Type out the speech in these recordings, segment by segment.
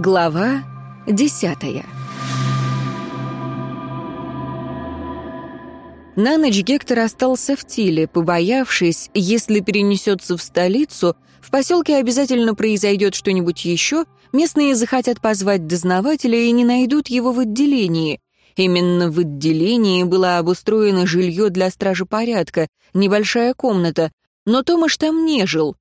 Глава десятая На ночь Гектор остался в Тиле, побоявшись, если перенесется в столицу, в поселке обязательно произойдет что-нибудь еще, местные захотят позвать дознавателя и не найдут его в отделении. Именно в отделении было обустроено жилье для стражи порядка, небольшая комната, но Томаш там не жил,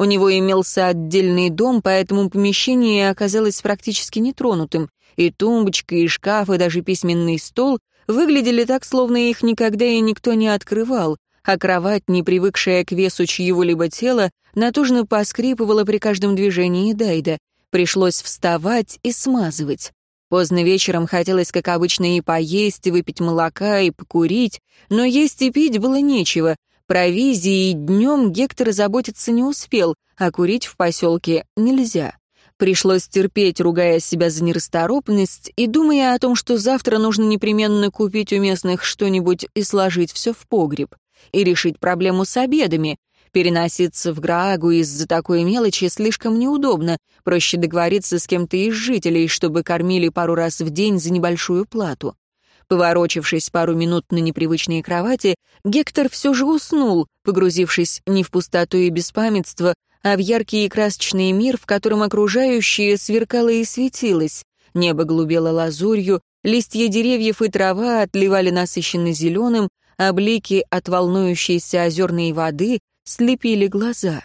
у него имелся отдельный дом, поэтому помещение оказалось практически нетронутым. И тумбочка, и шкаф, и даже письменный стол выглядели так, словно их никогда и никто не открывал, а кровать, не привыкшая к весу чьего-либо тела, натужно поскрипывала при каждом движении Дайда. Пришлось вставать и смазывать. Поздно вечером хотелось, как обычно, и поесть, и выпить молока, и покурить, но есть и пить было нечего, Провизией днем Гектор заботиться не успел, а курить в поселке нельзя. Пришлось терпеть, ругая себя за нерасторопность и думая о том, что завтра нужно непременно купить у местных что-нибудь и сложить все в погреб. И решить проблему с обедами. Переноситься в Граагу из-за такой мелочи слишком неудобно, проще договориться с кем-то из жителей, чтобы кормили пару раз в день за небольшую плату. Поворочившись пару минут на непривычной кровати, Гектор все же уснул, погрузившись не в пустоту и беспамятство, а в яркий и красочный мир, в котором окружающее сверкало и светилось. Небо голубело лазурью, листья деревьев и трава отливали насыщенно зеленым, а блики от волнующейся озерной воды слепили глаза.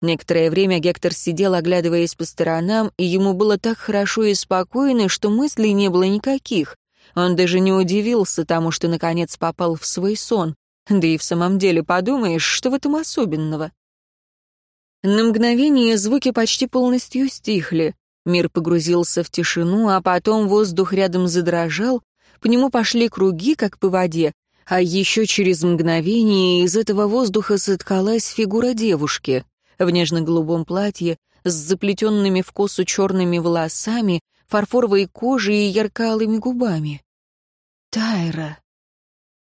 Некоторое время Гектор сидел, оглядываясь по сторонам, и ему было так хорошо и спокойно, что мыслей не было никаких. Он даже не удивился тому, что наконец попал в свой сон. Да и в самом деле подумаешь, что в этом особенного. На мгновение звуки почти полностью стихли. Мир погрузился в тишину, а потом воздух рядом задрожал, по нему пошли круги, как по воде, а еще через мгновение из этого воздуха соткалась фигура девушки в нежно-голубом платье с заплетенными в косу черными волосами, фарфоровой кожей и ярко-алыми губами. Тайра.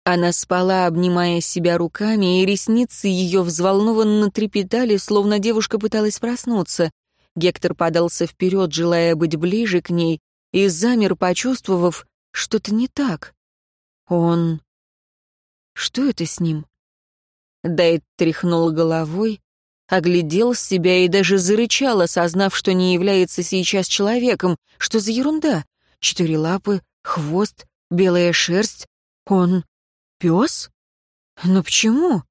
Она спала, обнимая себя руками, и ресницы ее взволнованно трепетали, словно девушка пыталась проснуться. Гектор подался вперед, желая быть ближе к ней, и замер, почувствовав, что-то не так. Он... Что это с ним? Дайт тряхнул головой, оглядел себя и даже зарычал, осознав, что не является сейчас человеком. Что за ерунда? Четыре лапы, хвост, белая шерсть. Он пес? Но почему?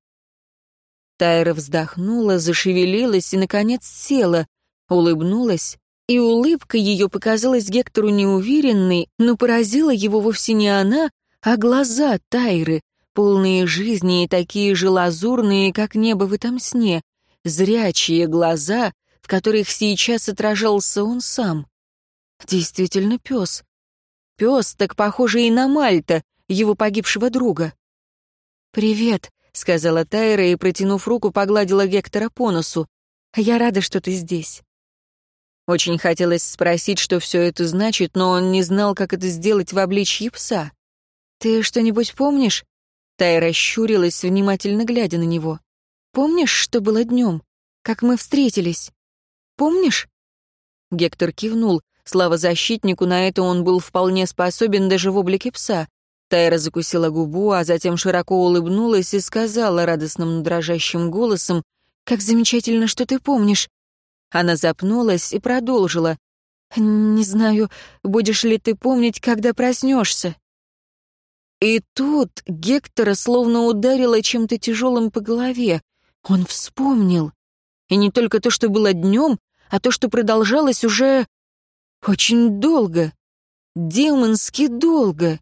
Тайра вздохнула, зашевелилась и, наконец, села, улыбнулась, и улыбка ее показалась Гектору неуверенной, но поразила его вовсе не она, а глаза Тайры, полные жизни и такие же лазурные, как небо в этом сне зрячие глаза, в которых сейчас отражался он сам. Действительно пес. Пес, так похожий и на Мальта, его погибшего друга. «Привет», — сказала Тайра и, протянув руку, погладила Гектора по носу. «Я рада, что ты здесь». Очень хотелось спросить, что все это значит, но он не знал, как это сделать в обличье пса. «Ты что-нибудь помнишь?» Тайра щурилась, внимательно глядя на него. Помнишь, что было днем? Как мы встретились? Помнишь?» Гектор кивнул. Слава защитнику, на это он был вполне способен даже в облике пса. Тайра закусила губу, а затем широко улыбнулась и сказала радостным дрожащим голосом, «Как замечательно, что ты помнишь!» Она запнулась и продолжила. «Не знаю, будешь ли ты помнить, когда проснешься?» И тут Гектора словно ударило чем-то тяжелым по голове. Он вспомнил. И не только то, что было днем, а то, что продолжалось уже очень долго. Демонски долго.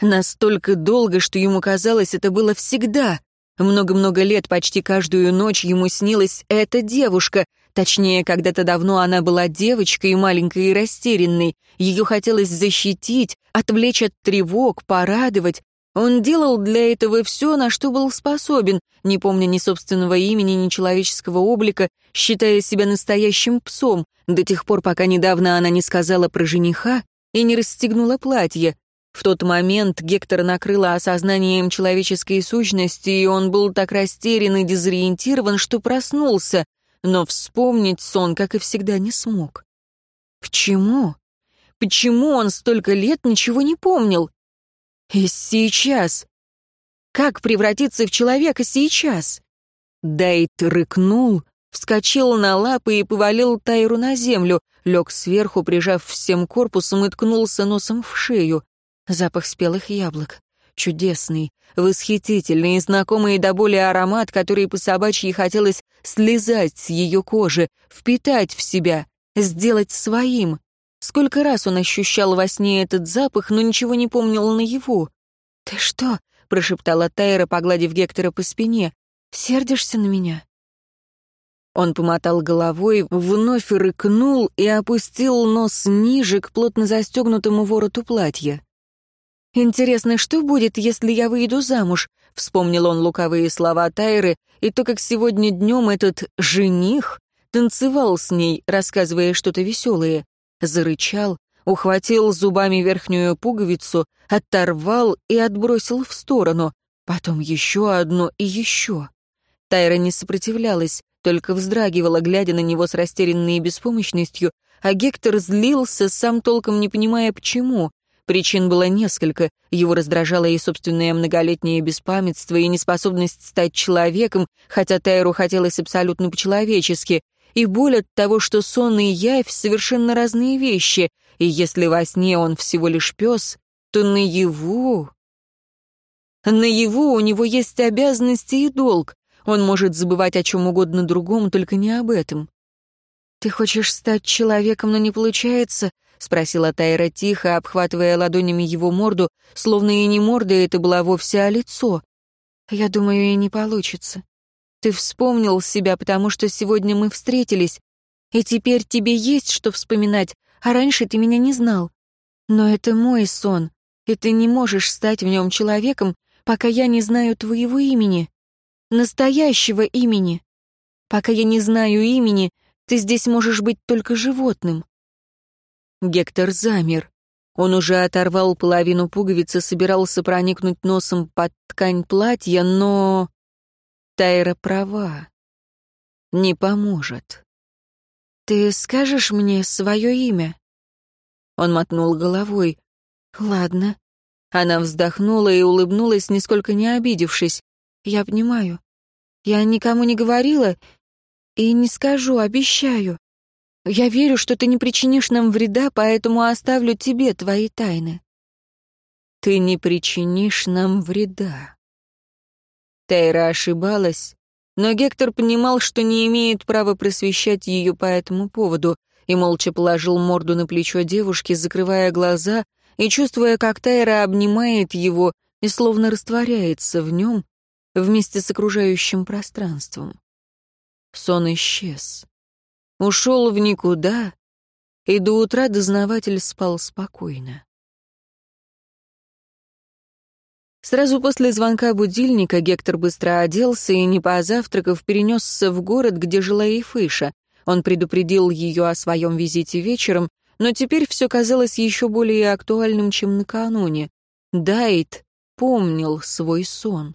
Настолько долго, что ему казалось, это было всегда. Много-много лет, почти каждую ночь ему снилась эта девушка. Точнее, когда-то давно она была девочкой, маленькой и растерянной. Ее хотелось защитить, отвлечь от тревог, порадовать, он делал для этого все, на что был способен, не помня ни собственного имени, ни человеческого облика, считая себя настоящим псом, до тех пор, пока недавно она не сказала про жениха и не расстегнула платье. В тот момент Гектор накрыло осознанием человеческой сущности, и он был так растерян и дезориентирован, что проснулся, но вспомнить сон, как и всегда, не смог. Почему? Почему он столько лет ничего не помнил? И сейчас? Как превратиться в человека сейчас? Дайт рыкнул, вскочил на лапы и повалил Тайру на землю, лег сверху, прижав всем корпусом и ткнулся носом в шею. Запах спелых яблок. Чудесный, восхитительный, знакомый до боли аромат, который по собачьи хотелось слезать с ее кожи, впитать в себя, сделать своим. Сколько раз он ощущал во сне этот запах, но ничего не помнил наяву. «Ты что?» — прошептала Тайра, погладив Гектора по спине. «Сердишься на меня?» Он помотал головой, вновь рыкнул и опустил нос ниже к плотно застегнутому вороту платья. «Интересно, что будет, если я выйду замуж?» — вспомнил он луковые слова Тайры, и то, как сегодня днем этот «жених» танцевал с ней, рассказывая что-то веселое. Зарычал, ухватил зубами верхнюю пуговицу, оторвал и отбросил в сторону, потом еще одну и еще. Тайра не сопротивлялась, только вздрагивала, глядя на него с растерянной беспомощностью, а Гектор злился, сам толком не понимая, почему. Причин было несколько. Его раздражало и собственное многолетнее беспамятство, и неспособность стать человеком, хотя Тайру хотелось абсолютно по-человечески, и боль от того, что сон и явь — совершенно разные вещи, и если во сне он всего лишь пес, то наяву... Наяву у него есть обязанности и долг. Он может забывать о чем угодно другом, только не об этом. «Ты хочешь стать человеком, но не получается?» — спросила Тайра тихо, обхватывая ладонями его морду, словно и не морда это была вовсе, а лицо. «Я думаю, и не получится. Ты вспомнил себя, потому что сегодня мы встретились, и теперь тебе есть что вспоминать, а раньше ты меня не знал. Но это мой сон, и ты не можешь стать в нем человеком, пока я не знаю твоего имени. Настоящего имени. Пока я не знаю имени, ты здесь можешь быть только животным. Гектор замер. Он уже оторвал половину пуговицы, собирался проникнуть носом под ткань платья, но... Тайра права. Не поможет. «Ты скажешь мне свое имя?» Он мотнул головой. «Ладно». Она вздохнула и улыбнулась, нисколько не обидевшись. «Я понимаю. Я никому не говорила и не скажу, обещаю. Я верю, что ты не причинишь нам вреда, поэтому оставлю тебе твои тайны. Ты не причинишь нам вреда. Тейра ошибалась, но Гектор понимал, что не имеет права просвещать ее по этому поводу, и молча положил морду на плечо девушки, закрывая глаза и чувствуя, как Тайра обнимает его и словно растворяется в нем вместе с окружающим пространством. Сон исчез ушел в никуда, и до утра дознаватель спал спокойно. Сразу после звонка будильника Гектор быстро оделся и, не позавтракав, перенесся в город, где жила Ефыша. Он предупредил ее о своем визите вечером, но теперь все казалось еще более актуальным, чем накануне. Дайт помнил свой сон.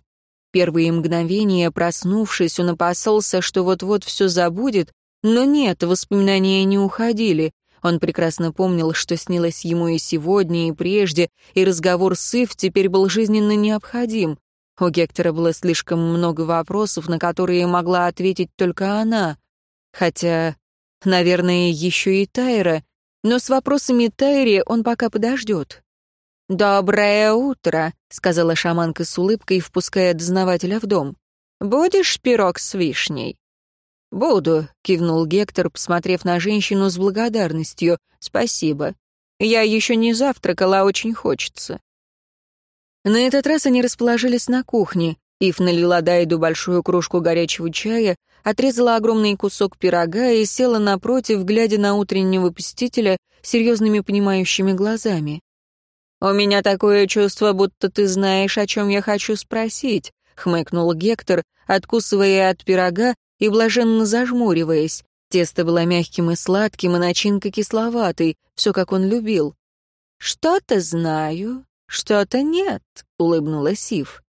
Первые мгновения, проснувшись, он опасался, что вот-вот все забудет, но нет, воспоминания не уходили. Он прекрасно помнил, что снилось ему и сегодня, и прежде, и разговор с Ив теперь был жизненно необходим. У Гектора было слишком много вопросов, на которые могла ответить только она. Хотя, наверное, еще и Тайра, но с вопросами Тайри он пока подождет. «Доброе утро», — сказала шаманка с улыбкой, впуская дознавателя в дом. «Будешь пирог с вишней?» «Буду», — кивнул Гектор, посмотрев на женщину с благодарностью. «Спасибо. Я еще не завтракала, очень хочется». На этот раз они расположились на кухне. Ив налила Дайду большую кружку горячего чая, отрезала огромный кусок пирога и села напротив, глядя на утреннего посетителя серьезными понимающими глазами. «У меня такое чувство, будто ты знаешь, о чем я хочу спросить», — хмыкнул Гектор, откусывая от пирога и блаженно зажмуриваясь. Тесто было мягким и сладким, и начинка кисловатой, все как он любил. «Что-то знаю, что-то нет», — улыбнулась Сив.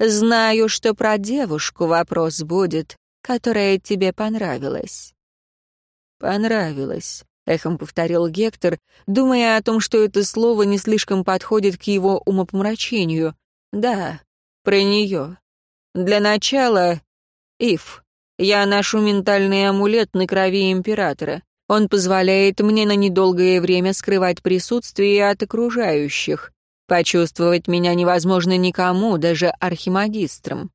«Знаю, что про девушку вопрос будет, которая тебе понравилась». «Понравилась», — эхом повторил Гектор, думая о том, что это слово не слишком подходит к его умопомрачению. Да, про нее. Для начала, Ив, я ношу ментальный амулет на крови императора. Он позволяет мне на недолгое время скрывать присутствие от окружающих. Почувствовать меня невозможно никому, даже архимагистрам.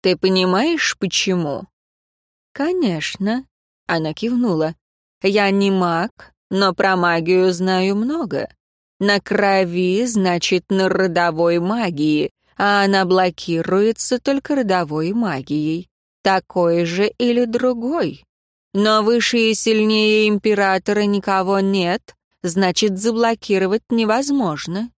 Ты понимаешь, почему? Конечно. Она кивнула. Я не маг, но про магию знаю много. На крови значит на родовой магии, а она блокируется только родовой магией. Такой же или другой. Но выше и сильнее императора никого нет, значит, заблокировать невозможно.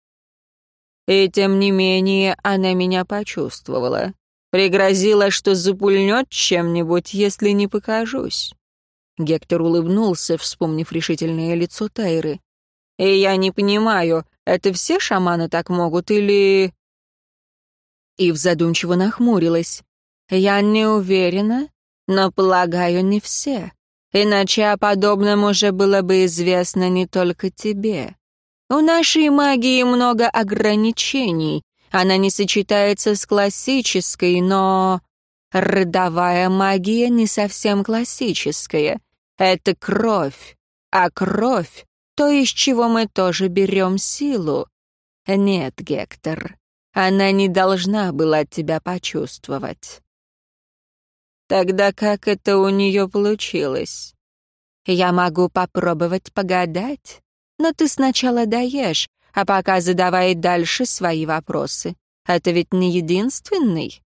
И тем не менее она меня почувствовала. Пригрозила, что запульнет чем-нибудь, если не покажусь. Гектор улыбнулся, вспомнив решительное лицо Тайры. «И я не понимаю, это все шаманы так могут или...» Ив задумчиво нахмурилась. «Я не уверена, но, полагаю, не все. Иначе о подобном уже было бы известно не только тебе. У нашей магии много ограничений. Она не сочетается с классической, но... Родовая магия не совсем классическая. Это кровь. А кровь — то, из чего мы тоже берем силу. Нет, Гектор, она не должна была тебя почувствовать. Тогда как это у нее получилось? Я могу попробовать погадать, но ты сначала даешь, а пока задавай дальше свои вопросы. Это ведь не единственный.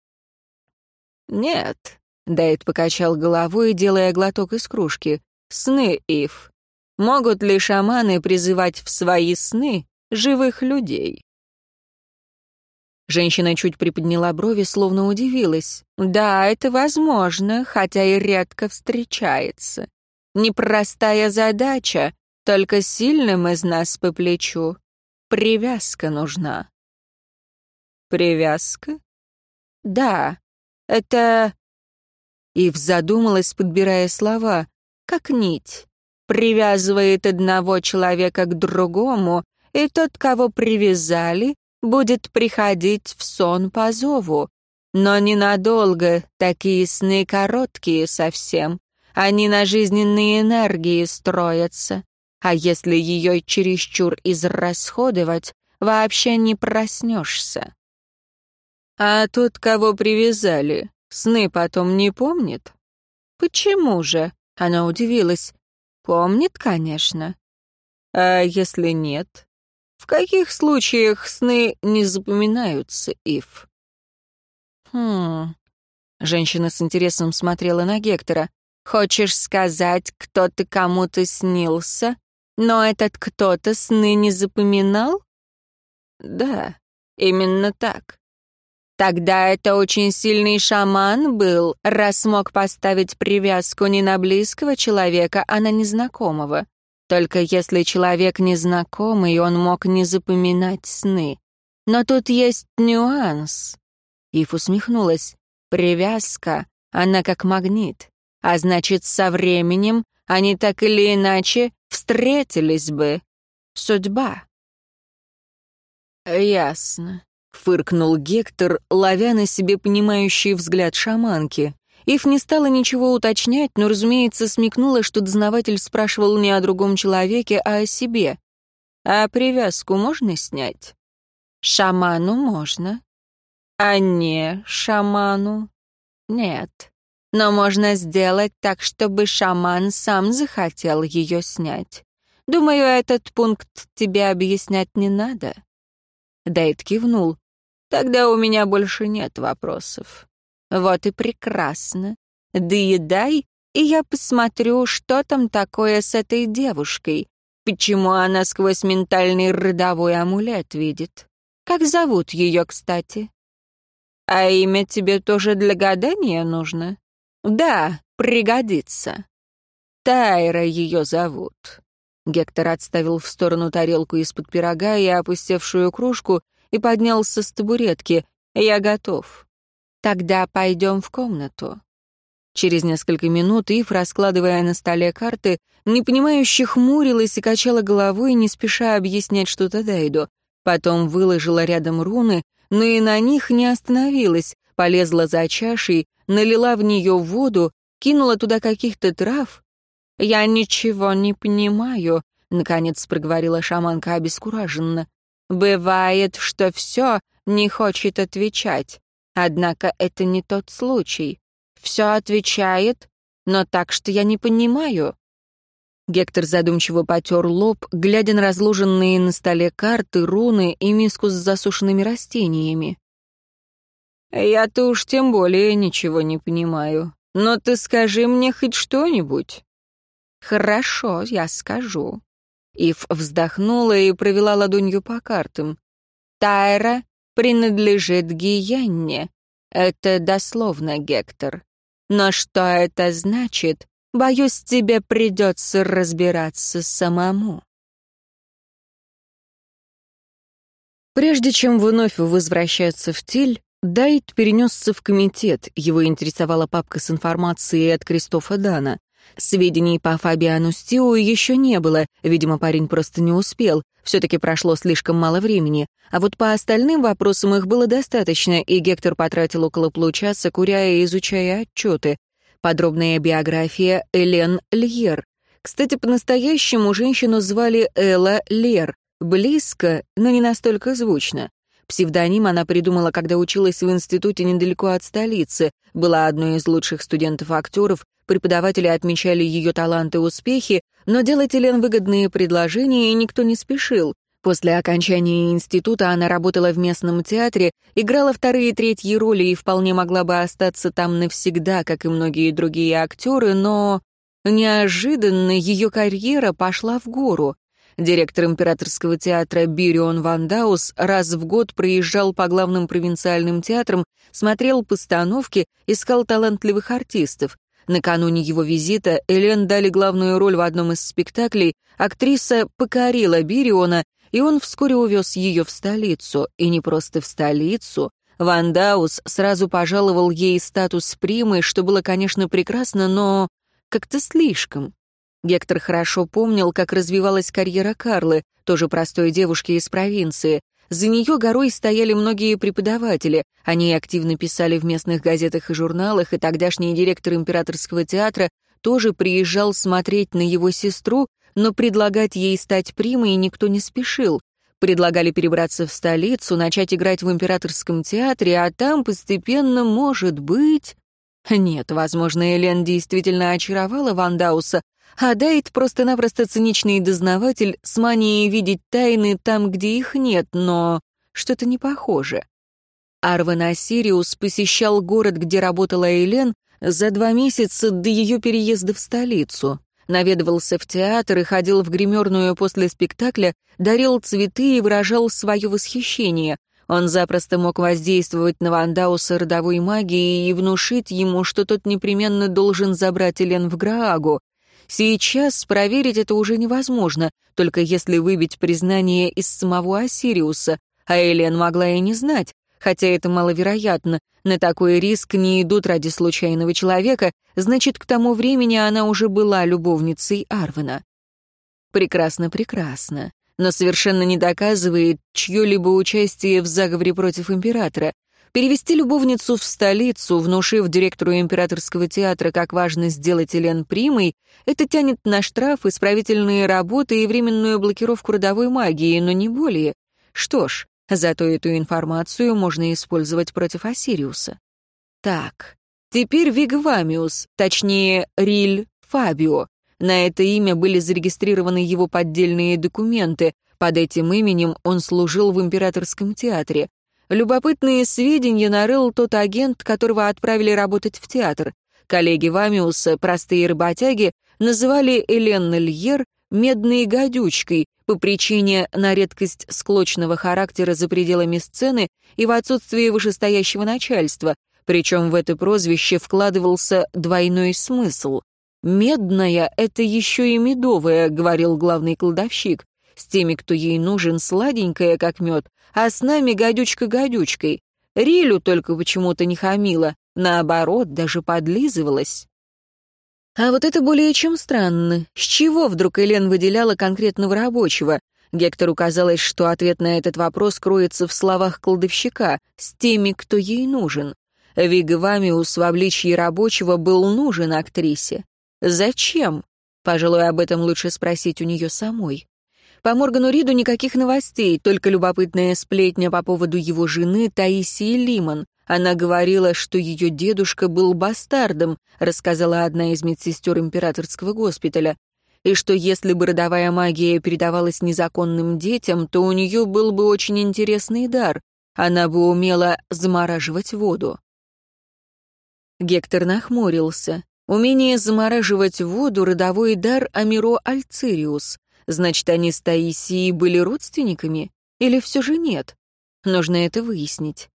Нет, Дайт покачал головой, делая глоток из кружки. Сны, Ив. Могут ли шаманы призывать в свои сны живых людей? Женщина чуть приподняла брови, словно удивилась. «Да, это возможно, хотя и редко встречается. Непростая задача, только сильным из нас по плечу. Привязка нужна». «Привязка?» «Да, это...» Ив задумалась, подбирая слова. «Как нить. Привязывает одного человека к другому, и тот, кого привязали, будет приходить в сон по зову. Но ненадолго, такие сны короткие совсем. Они на жизненные энергии строятся. А если ее чересчур израсходовать, вообще не проснешься. А тот, кого привязали, сны потом не помнит? Почему же? Она удивилась. Помнит, конечно. А если нет? В каких случаях сны не запоминаются, Ив? Хм. Женщина с интересом смотрела на Гектора. Хочешь сказать, кто-то кому-то снился, но этот кто-то сны не запоминал? Да, именно так. Тогда это очень сильный шаман был, раз смог поставить привязку не на близкого человека, а на незнакомого. Только если человек незнакомый, он мог не запоминать сны. Но тут есть нюанс. Ив усмехнулась. Привязка, она как магнит. А значит, со временем они так или иначе встретились бы. Судьба. «Ясно», — фыркнул Гектор, ловя на себе понимающий взгляд шаманки. Ив не стала ничего уточнять, но, разумеется, смекнула, что дознаватель спрашивал не о другом человеке, а о себе. «А привязку можно снять?» «Шаману можно». «А не шаману?» «Нет. Но можно сделать так, чтобы шаман сам захотел ее снять. Думаю, этот пункт тебе объяснять не надо». Дайт кивнул. «Тогда у меня больше нет вопросов». Вот и прекрасно. Доедай, и я посмотрю, что там такое с этой девушкой. Почему она сквозь ментальный родовой амулет видит? Как зовут ее, кстати? А имя тебе тоже для гадания нужно? Да, пригодится. Тайра ее зовут. Гектор отставил в сторону тарелку из-под пирога и опустевшую кружку и поднялся с табуретки. «Я готов. Тогда пойдем в комнату. Через несколько минут Ив, раскладывая на столе карты, непонимающе хмурилась и качала головой, не спеша объяснять что-то Дайду. Потом выложила рядом руны, но и на них не остановилась, полезла за чашей, налила в нее воду, кинула туда каких-то трав. «Я ничего не понимаю», — наконец проговорила шаманка обескураженно. «Бывает, что все не хочет отвечать. Однако это не тот случай. Все отвечает, но так, что я не понимаю». Гектор задумчиво потер лоб, глядя на разложенные на столе карты, руны и миску с засушенными растениями. «Я-то уж тем более ничего не понимаю. Но ты скажи мне хоть что-нибудь». «Хорошо, я скажу». Ив вздохнула и провела ладонью по картам. «Тайра принадлежит Гиянне. Это дословно, Гектор. Но что это значит, боюсь, тебе придется разбираться самому. Прежде чем вновь возвращаться в Тиль, Дайт перенесся в комитет, его интересовала папка с информацией от Кристофа Дана. Сведений по Фабиану Стиу еще не было, видимо, парень просто не успел, все-таки прошло слишком мало времени. А вот по остальным вопросам их было достаточно, и Гектор потратил около получаса, куря и изучая отчеты. Подробная биография Элен Льер. Кстати, по-настоящему женщину звали Элла Лер. Близко, но не настолько звучно. Псевдоним она придумала, когда училась в институте недалеко от столицы, была одной из лучших студентов-актеров, преподаватели отмечали ее таланты и успехи, но делать Элен выгодные предложения никто не спешил. После окончания института она работала в местном театре, играла вторые и третьи роли и вполне могла бы остаться там навсегда, как и многие другие актеры, но... Неожиданно ее карьера пошла в гору. Директор императорского театра Бирион Вандаус раз в год проезжал по главным провинциальным театрам, смотрел постановки, искал талантливых артистов. Накануне его визита Элен дали главную роль в одном из спектаклей, актриса покорила Бириона, и он вскоре увез ее в столицу. И не просто в столицу. Вандаус сразу пожаловал ей статус примы, что было, конечно, прекрасно, но как-то слишком. Гектор хорошо помнил, как развивалась карьера Карлы, тоже простой девушки из провинции. За нее горой стояли многие преподаватели. Они активно писали в местных газетах и журналах, и тогдашний директор императорского театра тоже приезжал смотреть на его сестру, но предлагать ей стать примой никто не спешил. Предлагали перебраться в столицу, начать играть в императорском театре, а там постепенно, может быть... Нет, возможно, Элен действительно очаровала Вандауса, а Дайт просто-напросто циничный дознаватель с манией видеть тайны там, где их нет, но что-то не похоже. Арвен Асириус посещал город, где работала Элен, за два месяца до ее переезда в столицу. Наведывался в театр и ходил в гримерную после спектакля, дарил цветы и выражал свое восхищение. Он запросто мог воздействовать на Вандауса родовой магией и внушить ему, что тот непременно должен забрать Элен в Граагу. Сейчас проверить это уже невозможно, только если выбить признание из самого Асириуса, а Элен могла и не знать, хотя это маловероятно. На такой риск не идут ради случайного человека, значит, к тому времени она уже была любовницей Арвена. Прекрасно, прекрасно. Но совершенно не доказывает чье-либо участие в заговоре против императора. Перевести любовницу в столицу, внушив директору императорского театра, как важно сделать Элен примой, это тянет на штраф, исправительные работы и временную блокировку родовой магии, но не более. Что ж, зато эту информацию можно использовать против Осириуса. Так, теперь Вигвамиус, точнее, Риль Фабио. На это имя были зарегистрированы его поддельные документы. Под этим именем он служил в императорском театре. Любопытные сведения нарыл тот агент, которого отправили работать в театр. Коллеги Вамиуса, простые работяги, называли Элен Льер «медной гадючкой» по причине на редкость склочного характера за пределами сцены и в отсутствии вышестоящего начальства, причем в это прозвище вкладывался двойной смысл. «Медная — это еще и медовая», — говорил главный кладовщик. «С теми, кто ей нужен, сладенькая, как мед, а с нами гадючка гадючкой. Рилю только почему-то не хамила. Наоборот, даже подлизывалась. А вот это более чем странно. С чего вдруг Элен выделяла конкретного рабочего? Гектору казалось, что ответ на этот вопрос кроется в словах кладовщика «с теми, кто ей нужен». Вига Вамиус в обличье рабочего был нужен актрисе. Зачем? Пожалуй, об этом лучше спросить у нее самой. По Моргану Риду никаких новостей, только любопытная сплетня по поводу его жены Таисии Лимон. Она говорила, что ее дедушка был бастардом, рассказала одна из медсестер императорского госпиталя, и что если бы родовая магия передавалась незаконным детям, то у нее был бы очень интересный дар. Она бы умела замораживать воду. Гектор нахмурился. Умение замораживать воду — родовой дар Амиро Альцириус. Значит, они с Таисией были родственниками? Или все же нет? Нужно это выяснить.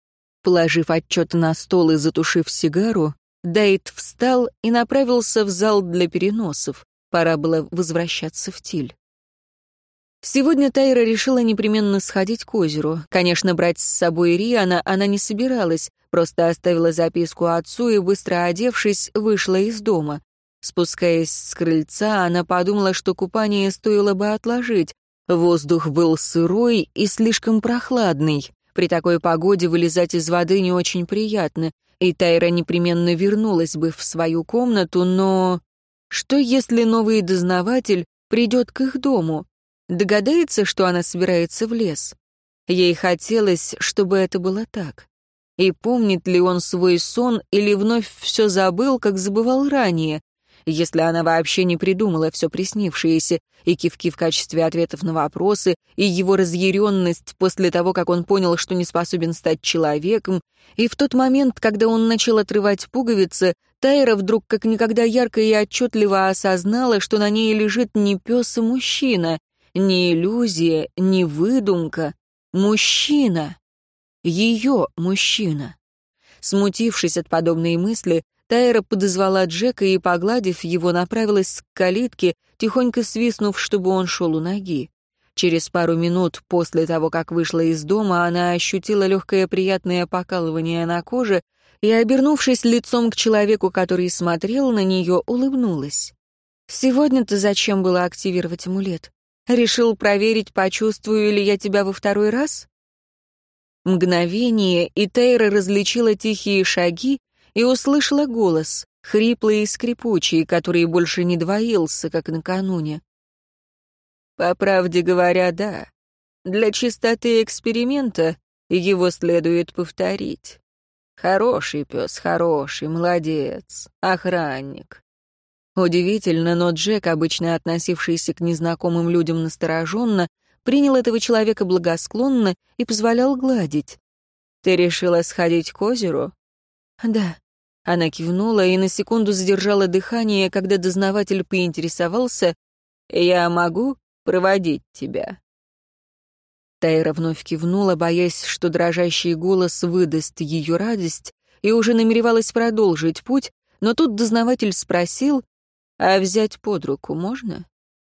Положив отчет на стол и затушив сигару, Дайт встал и направился в зал для переносов. Пора было возвращаться в Тиль. Сегодня Тайра решила непременно сходить к озеру. Конечно, брать с собой Риана она не собиралась, просто оставила записку отцу и, быстро одевшись, вышла из дома. Спускаясь с крыльца, она подумала, что купание стоило бы отложить. Воздух был сырой и слишком прохладный. При такой погоде вылезать из воды не очень приятно, и Тайра непременно вернулась бы в свою комнату, но... Что если новый дознаватель придет к их дому? Догадается, что она собирается в лес? Ей хотелось, чтобы это было так. И помнит ли он свой сон или вновь все забыл, как забывал ранее? если она вообще не придумала все приснившееся, и кивки в качестве ответов на вопросы, и его разъяренность после того, как он понял, что не способен стать человеком, и в тот момент, когда он начал отрывать пуговицы, Тайра вдруг как никогда ярко и отчетливо осознала, что на ней лежит не пес, а мужчина, не иллюзия, не выдумка, мужчина, ее мужчина. Смутившись от подобной мысли, Тайра подозвала Джека и, погладив его, направилась к калитке, тихонько свистнув, чтобы он шел у ноги. Через пару минут после того, как вышла из дома, она ощутила легкое приятное покалывание на коже и, обернувшись лицом к человеку, который смотрел на нее, улыбнулась. «Сегодня-то зачем было активировать амулет? Решил проверить, почувствую ли я тебя во второй раз?» Мгновение, и Тейра различила тихие шаги, и услышала голос, хриплый и скрипучий, который больше не двоился, как накануне. По правде говоря, да. Для чистоты эксперимента его следует повторить. Хороший пес, хороший, молодец, охранник. Удивительно, но Джек, обычно относившийся к незнакомым людям настороженно, принял этого человека благосклонно и позволял гладить. «Ты решила сходить к озеру?» «Да». Она кивнула и на секунду задержала дыхание, когда дознаватель поинтересовался, «Я могу проводить тебя?» Тайра вновь кивнула, боясь, что дрожащий голос выдаст ее радость, и уже намеревалась продолжить путь, но тут дознаватель спросил, «А взять под руку можно?»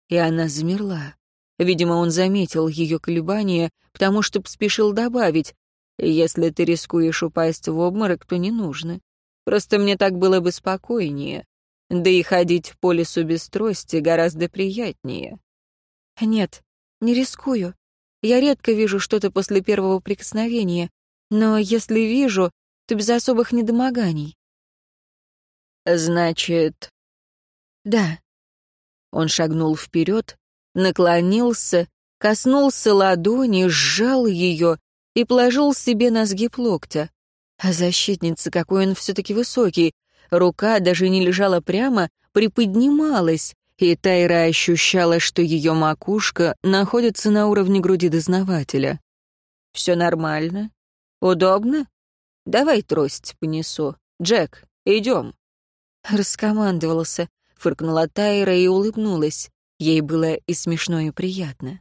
И она замерла. Видимо, он заметил ее колебания, потому что спешил добавить, «Если ты рискуешь упасть в обморок, то не нужно. Просто мне так было бы спокойнее. Да и ходить по лесу без трости гораздо приятнее. Нет, не рискую. Я редко вижу что-то после первого прикосновения, но если вижу, то без особых недомоганий. Значит... Да. Он шагнул вперед, наклонился, коснулся ладони, сжал ее и положил себе на сгиб локтя. А защитница, какой он все-таки высокий. Рука даже не лежала прямо, приподнималась, и Тайра ощущала, что ее макушка находится на уровне груди дознавателя. «Все нормально? Удобно? Давай трость понесу. Джек, идем». Раскомандовался, фыркнула Тайра и улыбнулась. Ей было и смешно, и приятно.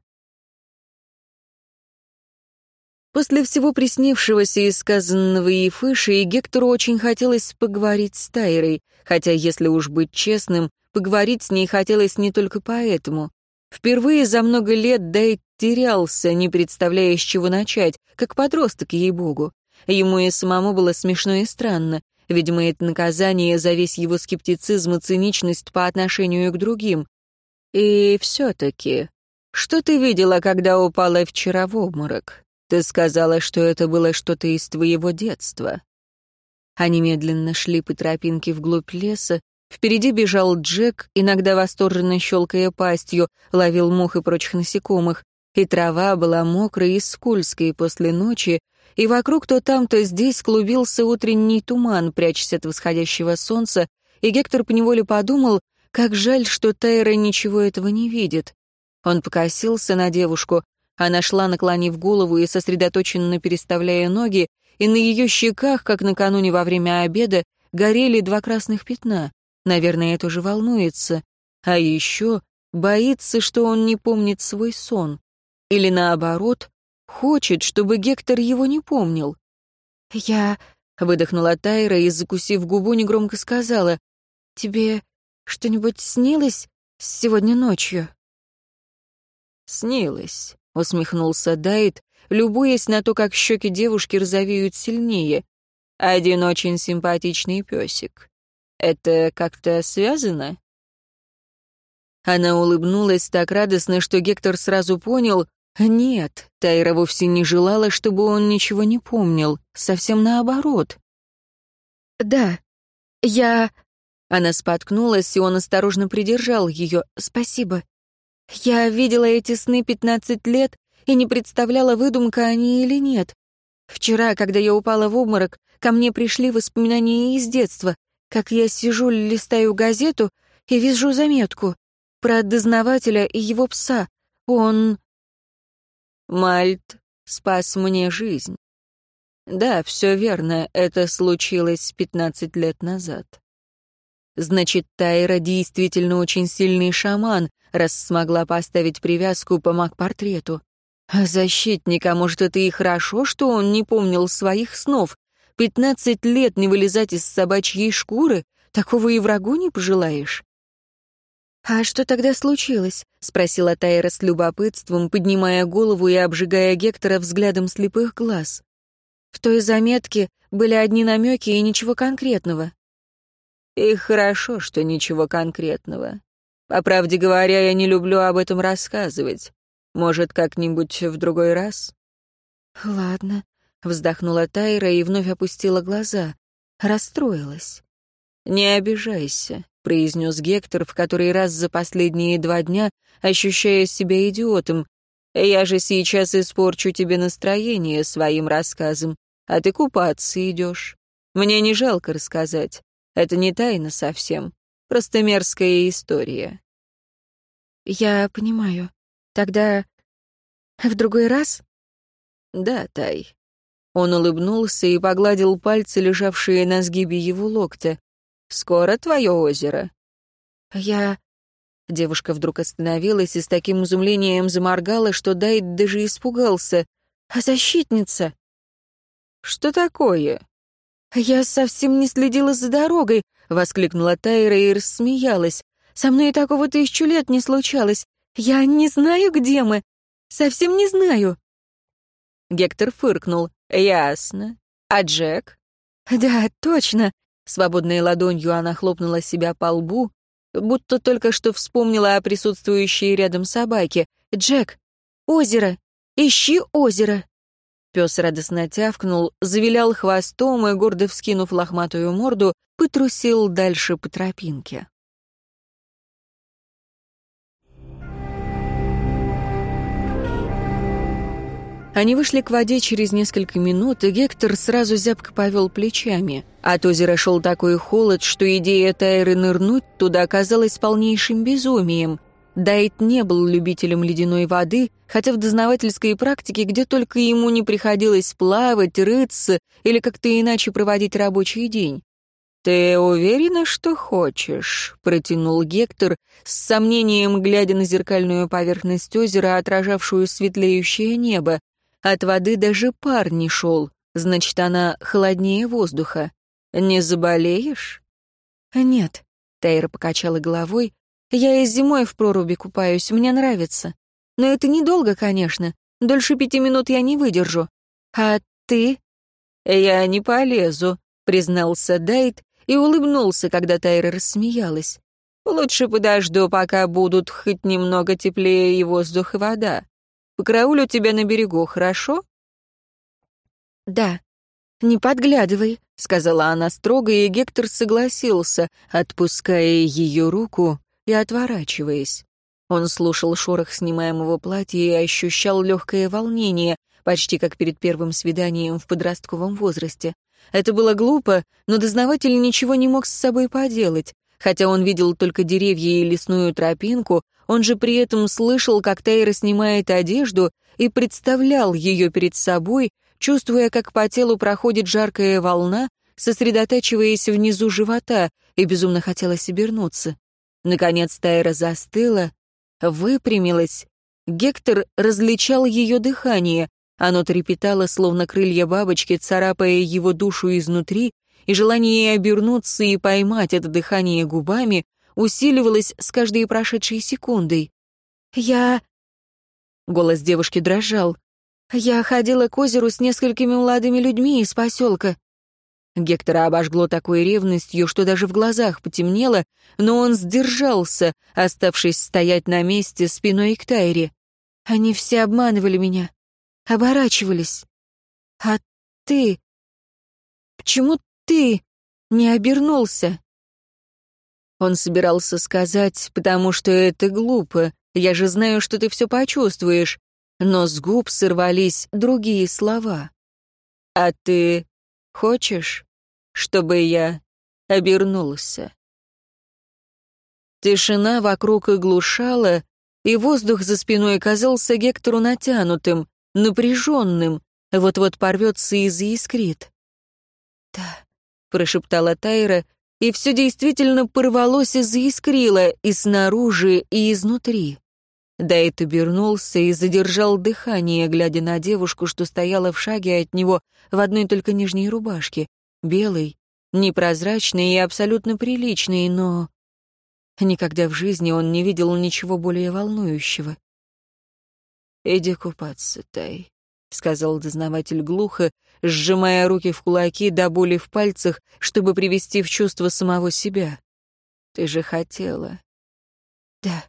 После всего приснившегося и сказанного Ефыши, Гектору очень хотелось поговорить с Тайрой, хотя, если уж быть честным, поговорить с ней хотелось не только поэтому. Впервые за много лет Дайт терялся, не представляя, с чего начать, как подросток, ей-богу. Ему и самому было смешно и странно. Видимо, это наказание за весь его скептицизм и циничность по отношению к другим. И все-таки, что ты видела, когда упала вчера в обморок? Ты сказала, что это было что-то из твоего детства. Они медленно шли по тропинке вглубь леса. Впереди бежал Джек, иногда восторженно щелкая пастью, ловил мух и прочих насекомых. И трава была мокрой и скользкой после ночи, и вокруг то там, то здесь клубился утренний туман, прячась от восходящего солнца, и Гектор поневоле подумал, как жаль, что Тайра ничего этого не видит. Он покосился на девушку. Она шла, наклонив голову и сосредоточенно переставляя ноги, и на ее щеках, как накануне во время обеда, горели два красных пятна. Наверное, это уже волнуется. А еще боится, что он не помнит свой сон. Или наоборот, хочет, чтобы Гектор его не помнил. «Я...» — выдохнула Тайра и, закусив губу, негромко сказала. «Тебе что-нибудь снилось сегодня ночью?» «Снилось», — усмехнулся Дайт, любуясь на то, как щеки девушки розовеют сильнее. Один очень симпатичный песик. Это как-то связано? Она улыбнулась так радостно, что Гектор сразу понял, нет, Тайра вовсе не желала, чтобы он ничего не помнил, совсем наоборот. «Да, я...» Она споткнулась, и он осторожно придержал ее. «Спасибо. Я видела эти сны пятнадцать лет и не представляла, выдумка они или нет. Вчера, когда я упала в обморок, ко мне пришли воспоминания из детства, как я сижу, листаю газету и вижу заметку про дознавателя и его пса. Он... Мальт спас мне жизнь. Да, все верно, это случилось пятнадцать лет назад. Значит, Тайра действительно очень сильный шаман, раз смогла поставить привязку по маг-портрету. А защитника, может, это и хорошо, что он не помнил своих снов. Пятнадцать лет не вылезать из собачьей шкуры, такого и врагу не пожелаешь. «А что тогда случилось?» — спросила Тайра с любопытством, поднимая голову и обжигая Гектора взглядом слепых глаз. В той заметке были одни намеки и ничего конкретного. И хорошо, что ничего конкретного. По правде говоря, я не люблю об этом рассказывать. Может, как-нибудь в другой раз?» «Ладно», — вздохнула Тайра и вновь опустила глаза. Расстроилась. «Не обижайся», — произнес Гектор в который раз за последние два дня, ощущая себя идиотом. «Я же сейчас испорчу тебе настроение своим рассказом, а ты купаться идешь. Мне не жалко рассказать. Это не тайна совсем, просто мерзкая история». «Я понимаю», Тогда в другой раз? Да, Тай. Он улыбнулся и погладил пальцы, лежавшие на сгибе его локтя. Скоро твое озеро. Я... Девушка вдруг остановилась и с таким изумлением заморгала, что Дайт даже испугался. «А защитница?» «Что такое?» «Я совсем не следила за дорогой», — воскликнула Тайра и рассмеялась. «Со мной такого тысячу лет не случалось. «Я не знаю, где мы. Совсем не знаю». Гектор фыркнул. «Ясно. А Джек?» «Да, точно». Свободной ладонью она хлопнула себя по лбу, будто только что вспомнила о присутствующей рядом собаке. «Джек, озеро! Ищи озеро!» Пес радостно тявкнул, завилял хвостом и, гордо вскинув лохматую морду, потрусил дальше по тропинке. Они вышли к воде через несколько минут, и Гектор сразу зябко повел плечами. От озера шел такой холод, что идея Тайры нырнуть туда оказалась полнейшим безумием. Дайт не был любителем ледяной воды, хотя в дознавательской практике, где только ему не приходилось плавать, рыться или как-то иначе проводить рабочий день. «Ты уверена, что хочешь?» — протянул Гектор, с сомнением глядя на зеркальную поверхность озера, отражавшую светлеющее небо. От воды даже пар не шел, значит, она холоднее воздуха. Не заболеешь? Нет, Тайра покачала головой. Я и зимой в проруби купаюсь, мне нравится. Но это недолго, конечно. Дольше пяти минут я не выдержу. А ты? Я не полезу. признался Дайт и улыбнулся, когда Тайра рассмеялась. «Лучше подожду, пока будут хоть немного теплее и воздух, и вода. Покраулю тебя на берегу, хорошо?» «Да. Не подглядывай», — сказала она строго, и Гектор согласился, отпуская ее руку и отворачиваясь. Он слушал шорох снимаемого платья и ощущал легкое волнение, почти как перед первым свиданием в подростковом возрасте. Это было глупо, но дознаватель ничего не мог с собой поделать. Хотя он видел только деревья и лесную тропинку, он же при этом слышал, как Тайра снимает одежду и представлял ее перед собой, чувствуя, как по телу проходит жаркая волна, сосредотачиваясь внизу живота, и безумно хотелось обернуться. Наконец Тайра застыла, выпрямилась. Гектор различал ее дыхание. Оно трепетало, словно крылья бабочки, царапая его душу изнутри, и желание обернуться и поймать это дыхание губами усиливалось с каждой прошедшей секундой. «Я...» Голос девушки дрожал. «Я ходила к озеру с несколькими молодыми людьми из поселка». Гектора обожгло такой ревностью, что даже в глазах потемнело, но он сдержался, оставшись стоять на месте спиной к Тайре. Они все обманывали меня, оборачивались. А ты... Почему ты не обернулся?» Он собирался сказать, потому что это глупо. Я же знаю, что ты все почувствуешь но с губ сорвались другие слова. «А ты хочешь, чтобы я обернулся?» Тишина вокруг оглушала, и воздух за спиной казался Гектору натянутым, напряженным, вот-вот порвется и заискрит. «Да», — прошептала Тайра, и все действительно порвалось и заискрило и снаружи, и изнутри. Дайт обернулся и задержал дыхание, глядя на девушку, что стояла в шаге от него в одной только нижней рубашке, белой, непрозрачной и абсолютно приличной, но... Никогда в жизни он не видел ничего более волнующего. «Иди купаться, Тай», — сказал дознаватель глухо, сжимая руки в кулаки до боли в пальцах, чтобы привести в чувство самого себя. «Ты же хотела». «Да»,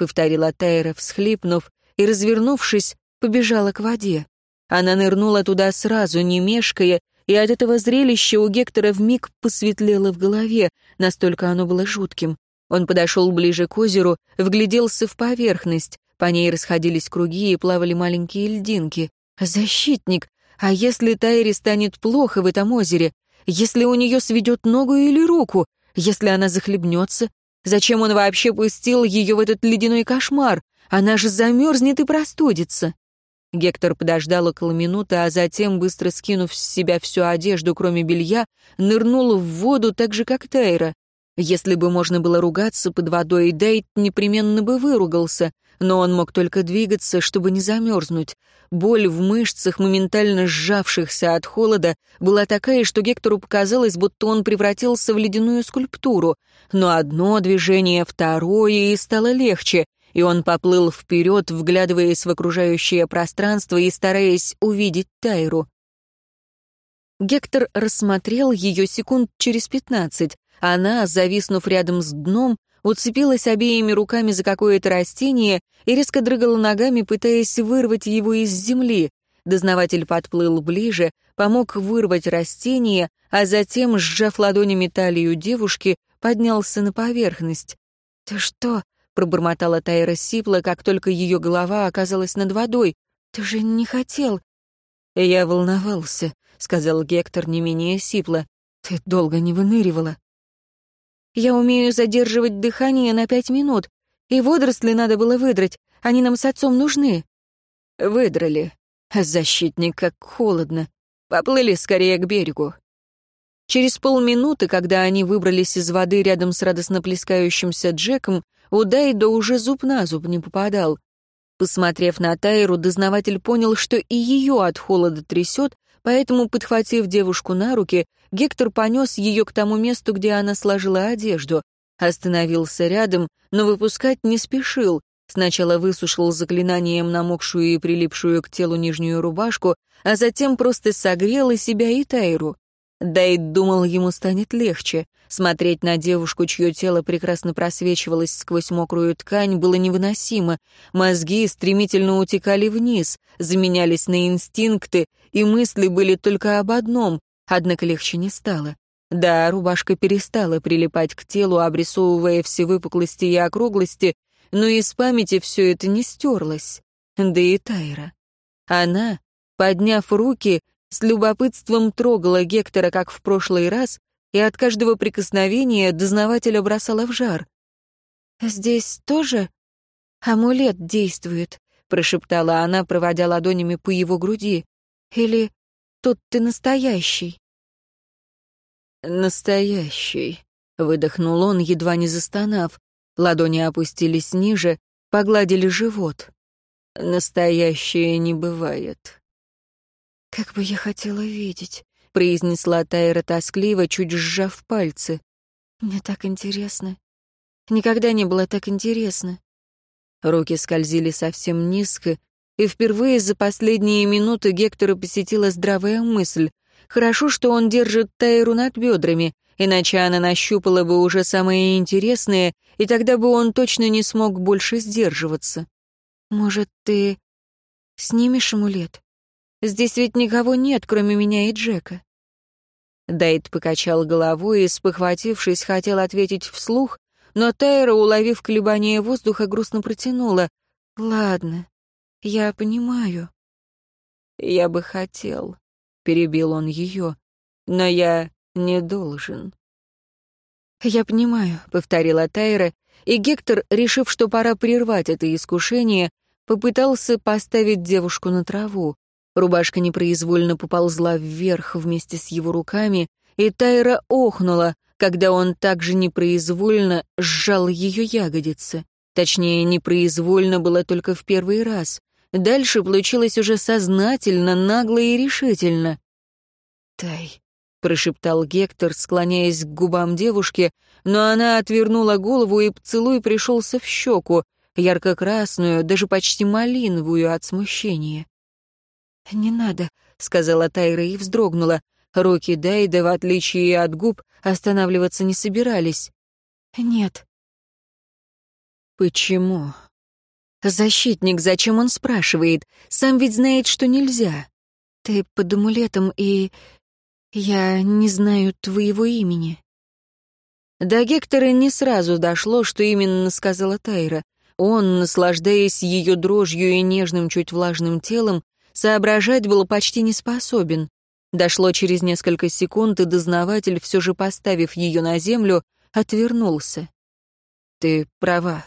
повторила Тайра, всхлипнув, и, развернувшись, побежала к воде. Она нырнула туда сразу, не мешкая, и от этого зрелища у Гектора вмиг посветлело в голове, настолько оно было жутким. Он подошел ближе к озеру, вгляделся в поверхность, по ней расходились круги и плавали маленькие льдинки. «Защитник! А если Тайре станет плохо в этом озере? Если у нее сведет ногу или руку? Если она захлебнется? Зачем он вообще пустил ее в этот ледяной кошмар? Она же замерзнет и простудится. Гектор подождал около минуты, а затем, быстро скинув с себя всю одежду, кроме белья, нырнул в воду так же, как Тайра. Если бы можно было ругаться под водой, Дейт непременно бы выругался, но он мог только двигаться, чтобы не замерзнуть. Боль в мышцах, моментально сжавшихся от холода, была такая, что Гектору показалось, будто он превратился в ледяную скульптуру. Но одно движение, второе, и стало легче, и он поплыл вперед, вглядываясь в окружающее пространство и стараясь увидеть Тайру. Гектор рассмотрел ее секунд через пятнадцать. Она, зависнув рядом с дном, уцепилась обеими руками за какое-то растение и резко дрыгала ногами, пытаясь вырвать его из земли. Дознаватель подплыл ближе, помог вырвать растение, а затем, сжав ладонями талию девушки, поднялся на поверхность. «Ты что?» — пробормотала Тайра сипло, как только ее голова оказалась над водой. «Ты же не хотел...» «Я волновался», — сказал Гектор не менее сипло. «Ты долго не выныривала». Я умею задерживать дыхание на пять минут, и водоросли надо было выдрать, они нам с отцом нужны». «Выдрали. Защитник, как холодно. Поплыли скорее к берегу». Через полминуты, когда они выбрались из воды рядом с радостно плескающимся Джеком, у Дайда уже зуб на зуб не попадал. Посмотрев на Тайру, дознаватель понял, что и ее от холода трясет, поэтому, подхватив девушку на руки, Гектор понес ее к тому месту, где она сложила одежду. Остановился рядом, но выпускать не спешил. Сначала высушил заклинанием намокшую и прилипшую к телу нижнюю рубашку, а затем просто согрел и себя, и Тайру. Дайт думал, ему станет легче. Смотреть на девушку, чье тело прекрасно просвечивалось сквозь мокрую ткань, было невыносимо. Мозги стремительно утекали вниз, заменялись на инстинкты, и мысли были только об одном, однако легче не стало. Да, рубашка перестала прилипать к телу, обрисовывая все выпуклости и округлости, но из памяти все это не стерлось. Да и Тайра. Она, подняв руки, с любопытством трогала Гектора, как в прошлый раз, и от каждого прикосновения дознавателя бросала в жар. «Здесь тоже амулет действует», — прошептала она, проводя ладонями по его груди. «Или тут ты настоящий?» «Настоящий», — выдохнул он, едва не застонав. Ладони опустились ниже, погладили живот. «Настоящее не бывает». «Как бы я хотела видеть», — произнесла Тайра тоскливо, чуть сжав пальцы. «Мне так интересно. Никогда не было так интересно». Руки скользили совсем низко, и впервые за последние минуты Гектора посетила здравая мысль. Хорошо, что он держит Тайру над бедрами, иначе она нащупала бы уже самое интересное, и тогда бы он точно не смог больше сдерживаться. «Может, ты снимешь амулет?» Здесь ведь никого нет, кроме меня и Джека». Дайт покачал головой и, спохватившись, хотел ответить вслух, но Тайра, уловив колебание воздуха, грустно протянула. «Ладно, я понимаю». «Я бы хотел», — перебил он ее, — «но я не должен». «Я понимаю», — повторила Тайра, и Гектор, решив, что пора прервать это искушение, попытался поставить девушку на траву. Рубашка непроизвольно поползла вверх вместе с его руками, и Тайра охнула, когда он также непроизвольно сжал ее ягодицы. Точнее, непроизвольно было только в первый раз. Дальше получилось уже сознательно, нагло и решительно. «Тай», — прошептал Гектор, склоняясь к губам девушки, но она отвернула голову, и поцелуй пришелся в щеку, ярко-красную, даже почти малиновую от смущения. «Не надо», — сказала Тайра и вздрогнула. Руки Дайда, в отличие от губ, останавливаться не собирались. «Нет». «Почему?» «Защитник, зачем он спрашивает? Сам ведь знает, что нельзя. Ты под амулетом, и... я не знаю твоего имени». До Гектора не сразу дошло, что именно сказала Тайра. Он, наслаждаясь ее дрожью и нежным, чуть влажным телом, Соображать был почти не способен. Дошло через несколько секунд, и дознаватель, все же поставив ее на землю, отвернулся. «Ты права.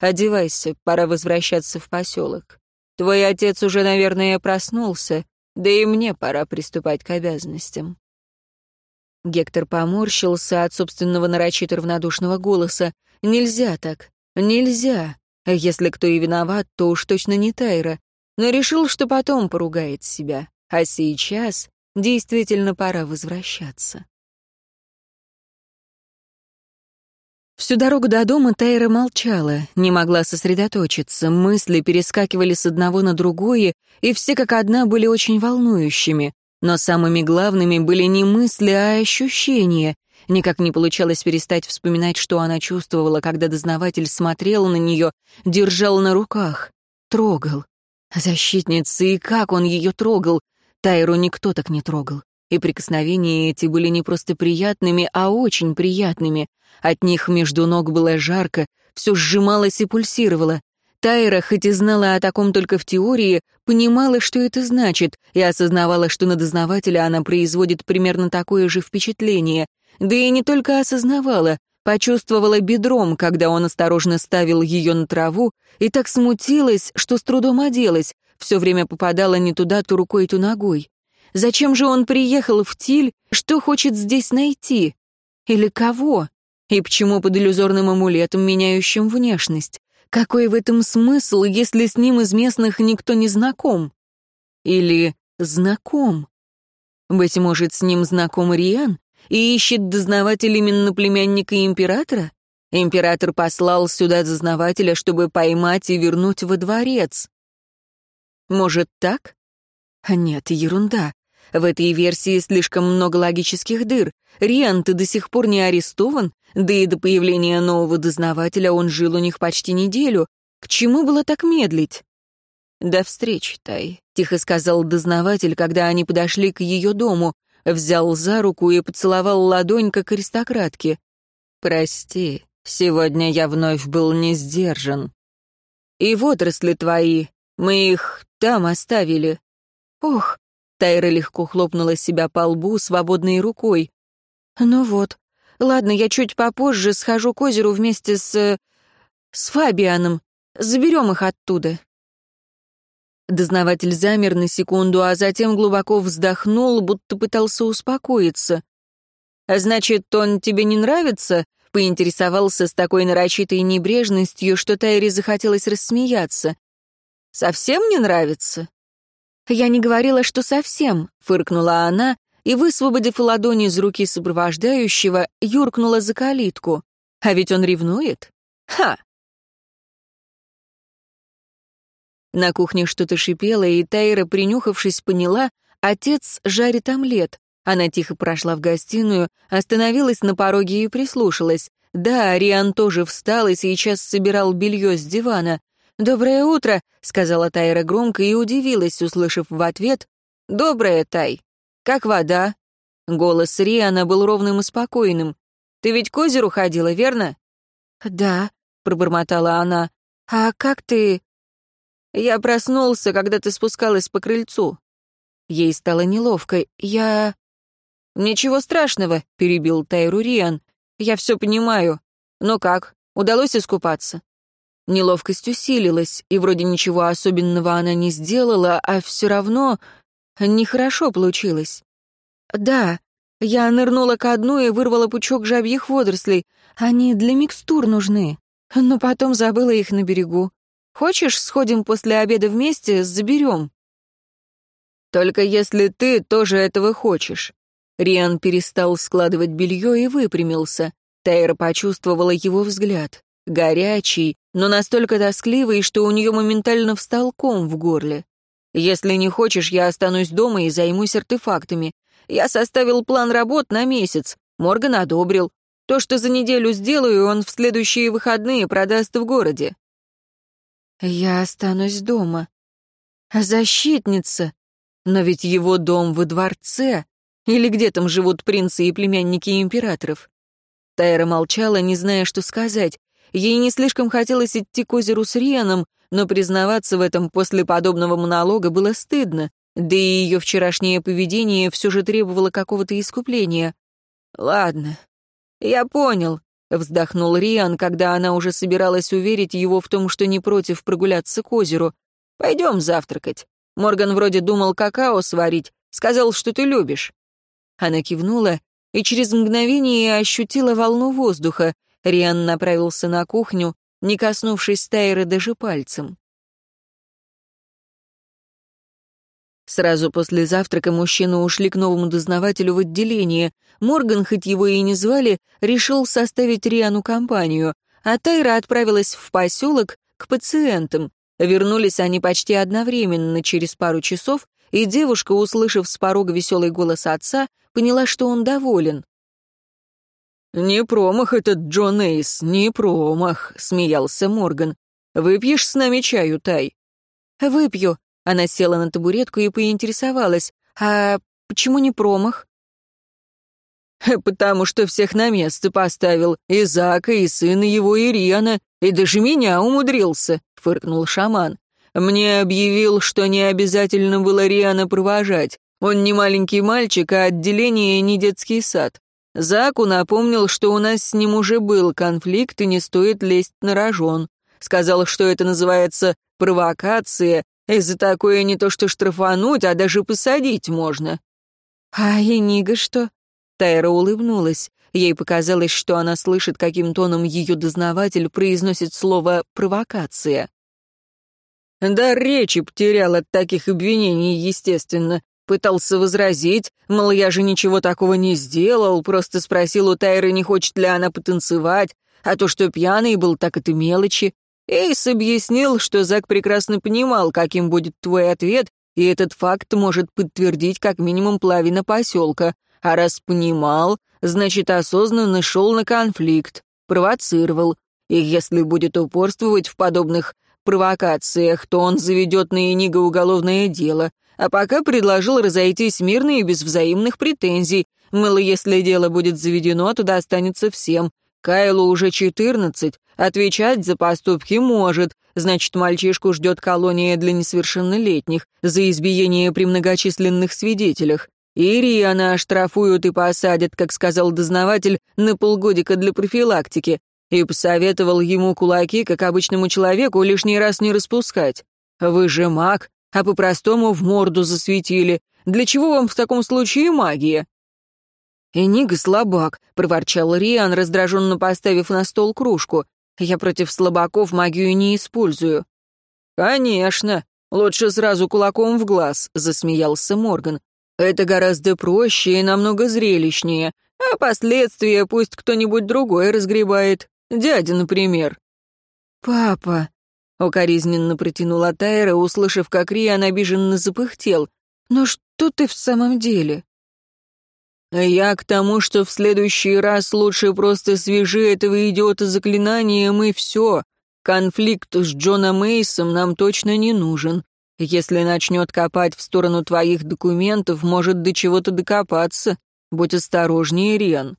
Одевайся, пора возвращаться в поселок. Твой отец уже, наверное, проснулся, да и мне пора приступать к обязанностям». Гектор поморщился от собственного нарочито равнодушного голоса. «Нельзя так. Нельзя. Если кто и виноват, то уж точно не Тайра но решил, что потом поругает себя, а сейчас действительно пора возвращаться. Всю дорогу до дома Тайра молчала, не могла сосредоточиться, мысли перескакивали с одного на другое, и все как одна были очень волнующими. Но самыми главными были не мысли, а ощущения. Никак не получалось перестать вспоминать, что она чувствовала, когда дознаватель смотрел на нее, держал на руках, трогал. Защитница, и как он ее трогал! Тайру никто так не трогал. И прикосновения эти были не просто приятными, а очень приятными. От них между ног было жарко, все сжималось и пульсировало. Тайра, хоть и знала о таком только в теории, понимала, что это значит, и осознавала, что на дознавателя она производит примерно такое же впечатление. Да и не только осознавала, почувствовала бедром, когда он осторожно ставил ее на траву, и так смутилась, что с трудом оделась, все время попадала не туда, то рукой, то ногой. Зачем же он приехал в Тиль, что хочет здесь найти? Или кого? И почему под иллюзорным амулетом, меняющим внешность? Какой в этом смысл, если с ним из местных никто не знаком? Или знаком? Быть может, с ним знаком Риан, и ищет дознаватель именно племянника императора? Император послал сюда дознавателя, чтобы поймать и вернуть во дворец. Может, так? Нет, ерунда. В этой версии слишком много логических дыр. Риан, до сих пор не арестован, да и до появления нового дознавателя он жил у них почти неделю. К чему было так медлить? «До встречи, Тай», — тихо сказал дознаватель, когда они подошли к ее дому, взял за руку и поцеловал ладонь, как аристократки. «Прости, сегодня я вновь был не сдержан. И водоросли твои, мы их там оставили». «Ох», — Тайра легко хлопнула себя по лбу свободной рукой. «Ну вот, ладно, я чуть попозже схожу к озеру вместе с... с Фабианом. Заберем их оттуда». Дознаватель замер на секунду, а затем глубоко вздохнул, будто пытался успокоиться. «А значит, он тебе не нравится?» — поинтересовался с такой нарочитой небрежностью, что Тайре захотелось рассмеяться. «Совсем не нравится?» «Я не говорила, что совсем», — фыркнула она и, высвободив ладони из руки сопровождающего, юркнула за калитку. «А ведь он ревнует? Ха!» На кухне что-то шипело, и Тайра, принюхавшись, поняла, отец жарит омлет. Она тихо прошла в гостиную, остановилась на пороге и прислушалась. Да, Ариан тоже встал и сейчас собирал белье с дивана. «Доброе утро», — сказала Тайра громко и удивилась, услышав в ответ «Доброе, Тай. Как вода?» Голос Риана был ровным и спокойным. «Ты ведь к озеру ходила, верно?» «Да», — пробормотала она. «А как ты...» Я проснулся, когда ты спускалась по крыльцу. Ей стало неловко. Я... «Ничего страшного», — перебил Тайру Риан. «Я все понимаю. Но как? Удалось искупаться?» Неловкость усилилась, и вроде ничего особенного она не сделала, а все равно нехорошо получилось. «Да, я нырнула ко дну и вырвала пучок жабьих водорослей. Они для микстур нужны, но потом забыла их на берегу. Хочешь, сходим после обеда вместе, заберем?» «Только если ты тоже этого хочешь». Риан перестал складывать белье и выпрямился. Тайра почувствовала его взгляд. Горячий, но настолько тоскливый, что у нее моментально встал ком в горле. «Если не хочешь, я останусь дома и займусь артефактами. Я составил план работ на месяц. Морган одобрил. То, что за неделю сделаю, он в следующие выходные продаст в городе. Я останусь дома. Защитница? Но ведь его дом во дворце. Или где там живут принцы и племянники императоров? Тайра молчала, не зная, что сказать. Ей не слишком хотелось идти к озеру с Рианом, но признаваться в этом после подобного монолога было стыдно, да и ее вчерашнее поведение все же требовало какого-то искупления. «Ладно, я понял. Вздохнул Риан, когда она уже собиралась уверить его в том, что не против прогуляться к озеру. «Пойдем завтракать. Морган вроде думал какао сварить. Сказал, что ты любишь». Она кивнула и через мгновение ощутила волну воздуха. Риан направился на кухню, не коснувшись Тайры даже пальцем. Сразу после завтрака мужчины ушли к новому дознавателю в отделение. Морган, хоть его и не звали, решил составить Риану компанию, а Тайра отправилась в поселок к пациентам. Вернулись они почти одновременно, через пару часов, и девушка, услышав с порога веселый голос отца, поняла, что он доволен. «Не промах этот Джон Эйс, не промах», — смеялся Морган. «Выпьешь с нами чаю, Тай?» «Выпью», она села на табуретку и поинтересовалась, «А почему не промах?» «Потому что всех на место поставил, и Зака, и сына его Ириана, и даже меня умудрился», — фыркнул шаман. «Мне объявил, что не обязательно было Риана провожать. Он не маленький мальчик, а отделение не детский сад. Заку напомнил, что у нас с ним уже был конфликт и не стоит лезть на рожон. Сказал, что это называется провокация, и за такое не то что штрафануть, а даже посадить можно». «А Енига что?» Тайра улыбнулась. Ей показалось, что она слышит, каким тоном ее дознаватель произносит слово «провокация». Да речи потерял от таких обвинений, естественно. Пытался возразить, мол, я же ничего такого не сделал, просто спросил у Тайры, не хочет ли она потанцевать, а то, что пьяный был, так это мелочи. Эйс объяснил, что Зак прекрасно понимал, каким будет твой ответ, и этот факт может подтвердить как минимум половина поселка. А раз понимал, значит, осознанно шел на конфликт, провоцировал. И если будет упорствовать в подобных провокациях, то он заведет на Эниго уголовное дело, а пока предложил разойтись мирно и без взаимных претензий. Мало, если дело будет заведено, туда останется всем. Кайлу уже четырнадцать, отвечать за поступки может, значит, мальчишку ждет колония для несовершеннолетних за избиение при многочисленных свидетелях. Ириана оштрафуют и посадят, как сказал дознаватель, на полгодика для профилактики, и посоветовал ему кулаки, как обычному человеку, лишний раз не распускать. Вы же маг, а по-простому в морду засветили. Для чего вам в таком случае магия?» «Энига слабак», — проворчал Риан, раздраженно поставив на стол кружку. «Я против слабаков магию не использую». «Конечно. Лучше сразу кулаком в глаз», — засмеялся Морган. «Это гораздо проще и намного зрелищнее, а последствия пусть кто-нибудь другой разгребает. Дядя, например». «Папа», Укоризненно протянула Тайра, услышав, как Риан обиженно запыхтел. «Но что ты в самом деле?» «Я к тому, что в следующий раз лучше просто свяжи этого идиота заклинанием и все. Конфликт с Джоном Мейсом нам точно не нужен. Если начнет копать в сторону твоих документов, может до чего-то докопаться. Будь осторожнее, Риан».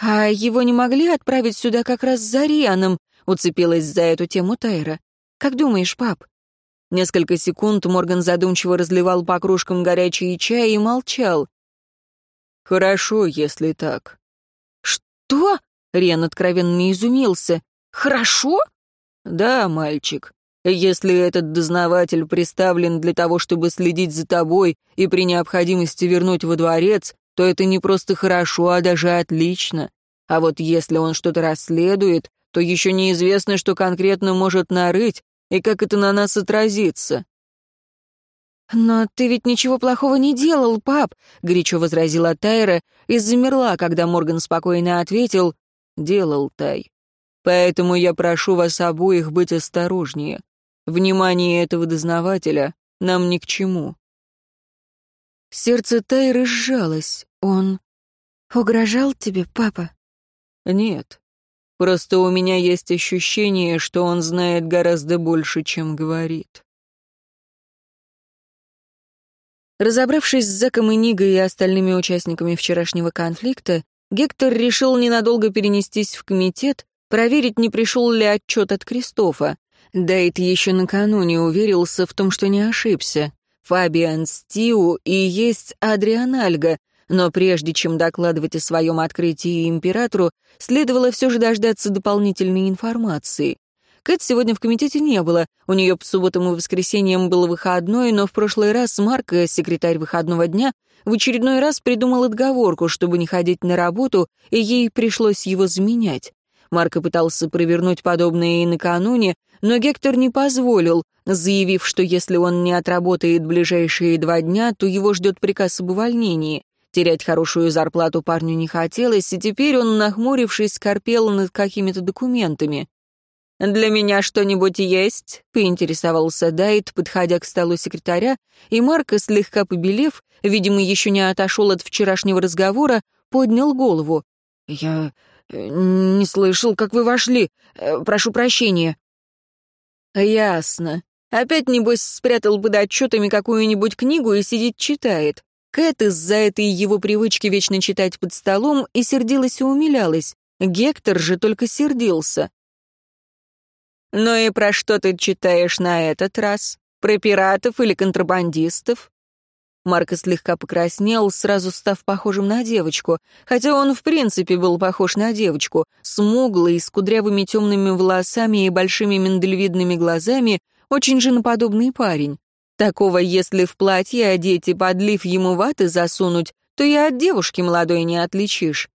«А его не могли отправить сюда как раз за Рианом?» Уцепилась за эту тему Тайра. «Как думаешь, пап?» Несколько секунд Морган задумчиво разливал по кружкам горячий чай и молчал. «Хорошо, если так». «Что?» — Рен откровенно изумился. «Хорошо?» «Да, мальчик. Если этот дознаватель приставлен для того, чтобы следить за тобой и при необходимости вернуть во дворец, то это не просто хорошо, а даже отлично. А вот если он что-то расследует, то еще неизвестно, что конкретно может нарыть и как это на нас отразится. «Но ты ведь ничего плохого не делал, пап», — горячо возразила Тайра и замерла, когда Морган спокойно ответил «Делал, Тай. Поэтому я прошу вас обоих быть осторожнее. Внимание этого дознавателя нам ни к чему». Сердце Тайры сжалось. Он угрожал тебе, папа? Нет. Просто у меня есть ощущение, что он знает гораздо больше, чем говорит. Разобравшись с Заком и Нигой и остальными участниками вчерашнего конфликта, Гектор решил ненадолго перенестись в комитет, проверить, не пришел ли отчет от Кристофа. Дайт еще накануне уверился в том, что не ошибся. Фабиан Стиу и есть Адриан Альга, но прежде чем докладывать о своем открытии императору, следовало все же дождаться дополнительной информации. Кэт сегодня в комитете не было, у нее по субботам и воскресеньям был выходной, но в прошлый раз Марк, секретарь выходного дня, в очередной раз придумал отговорку, чтобы не ходить на работу, и ей пришлось его заменять. Марко пытался провернуть подобное и накануне, но Гектор не позволил, заявив, что если он не отработает ближайшие два дня, то его ждет приказ об увольнении. Терять хорошую зарплату парню не хотелось, и теперь он, нахмурившись, скорпел над какими-то документами. «Для меня что-нибудь есть?» — поинтересовался Дайт, подходя к столу секретаря, и Марко, слегка побелев, видимо, еще не отошел от вчерашнего разговора, поднял голову. «Я э, не слышал, как вы вошли. Э, прошу прощения». «Ясно. Опять, небось, спрятал под отчетами какую-нибудь книгу и сидит читает. Кэт из-за этой его привычки вечно читать под столом и сердилась и умилялась. Гектор же только сердился. «Ну и про что ты читаешь на этот раз? Про пиратов или контрабандистов?» Марко слегка покраснел, сразу став похожим на девочку, хотя он в принципе был похож на девочку, смуглый, с кудрявыми темными волосами и большими миндалевидными глазами, очень женоподобный парень. Такого, если в платье одеть и подлив ему ваты засунуть, то и от девушки молодой не отличишь.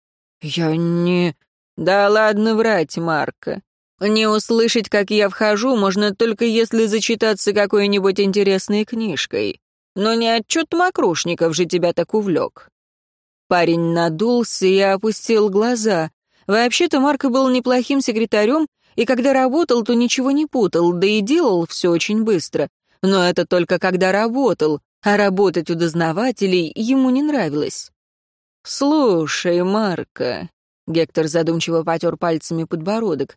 Я не... Да ладно врать, Марка. Не услышать, как я вхожу, можно только если зачитаться какой-нибудь интересной книжкой. Но не отчет мокрушников же тебя так увлек. Парень надулся и опустил глаза. Вообще-то Марко был неплохим секретарем, и когда работал, то ничего не путал, да и делал все очень быстро. но это только когда работал, а работать у дознавателей ему не нравилось. «Слушай, Марка», — Гектор задумчиво потер пальцами подбородок,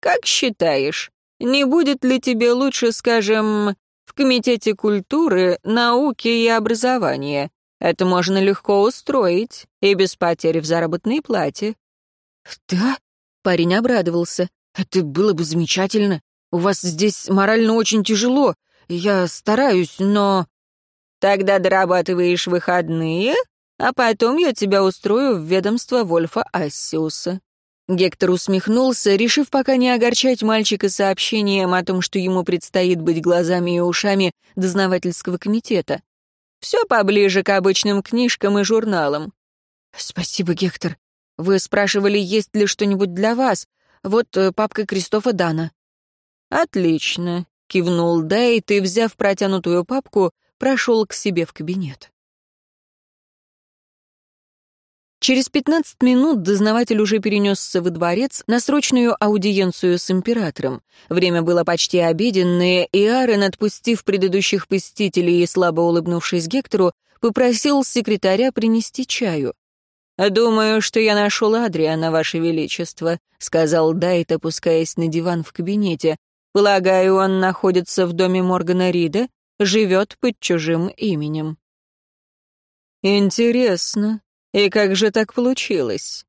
«как считаешь, не будет ли тебе лучше, скажем, в Комитете культуры, науки и образования? Это можно легко устроить, и без потери в заработной плате». «Да?» — парень обрадовался. «Это было бы замечательно. У вас здесь морально очень тяжело. Я стараюсь, но...» «Тогда дорабатываешь выходные, а потом я тебя устрою в ведомство Вольфа Ассиуса». Гектор усмехнулся, решив пока не огорчать мальчика сообщением о том, что ему предстоит быть глазами и ушами дознавательского комитета. «Все поближе к обычным книжкам и журналам». «Спасибо, Гектор. Вы спрашивали, есть ли что-нибудь для вас. Вот э, папка Кристофа Дана». «Отлично», — кивнул Дайт и, взяв протянутую папку, прошел к себе в кабинет. Через 15 минут дознаватель уже перенесся во дворец на срочную аудиенцию с императором. Время было почти обеденное, и Арен, отпустив предыдущих посетителей и слабо улыбнувшись Гектору, попросил секретаря принести чаю. «Думаю, что я нашел Адриана, Ваше Величество», — сказал Дайт, опускаясь на диван в кабинете. «Полагаю, он находится в доме Моргана Рида, живет под чужим именем». «Интересно. И как же так получилось?»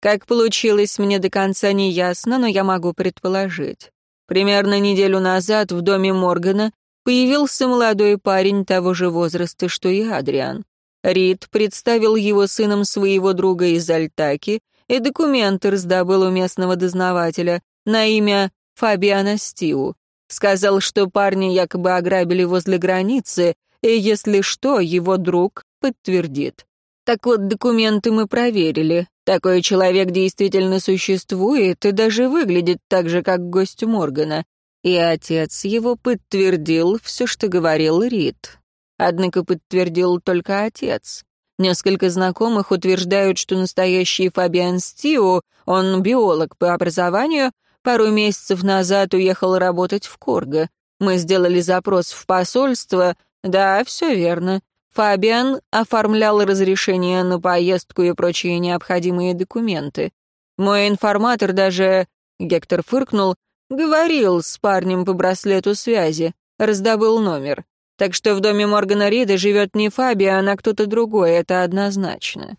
«Как получилось, мне до конца не ясно, но я могу предположить. Примерно неделю назад в доме Моргана появился молодой парень того же возраста, что и Адриан. Рид представил его сыном своего друга из Альтаки и документы раздобыл у местного дознавателя на имя Фабиана Стиу. Сказал, что парни якобы ограбили возле границы, и если что, его друг подтвердит. Так вот, документы мы проверили. Такой человек действительно существует и даже выглядит так же, как гость Моргана. И отец его подтвердил все, что говорил Рид. Однако подтвердил только отец. Несколько знакомых утверждают, что настоящий Фабиан Стио, он биолог по образованию, пару месяцев назад уехал работать в Корго. Мы сделали запрос в посольство. Да, все верно. Фабиан оформлял разрешение на поездку и прочие необходимые документы. Мой информатор даже, Гектор фыркнул, говорил с парнем по браслету связи, раздобыл номер. Так что в доме Моргана Рида живет не Фабиан, а кто-то другой, это однозначно.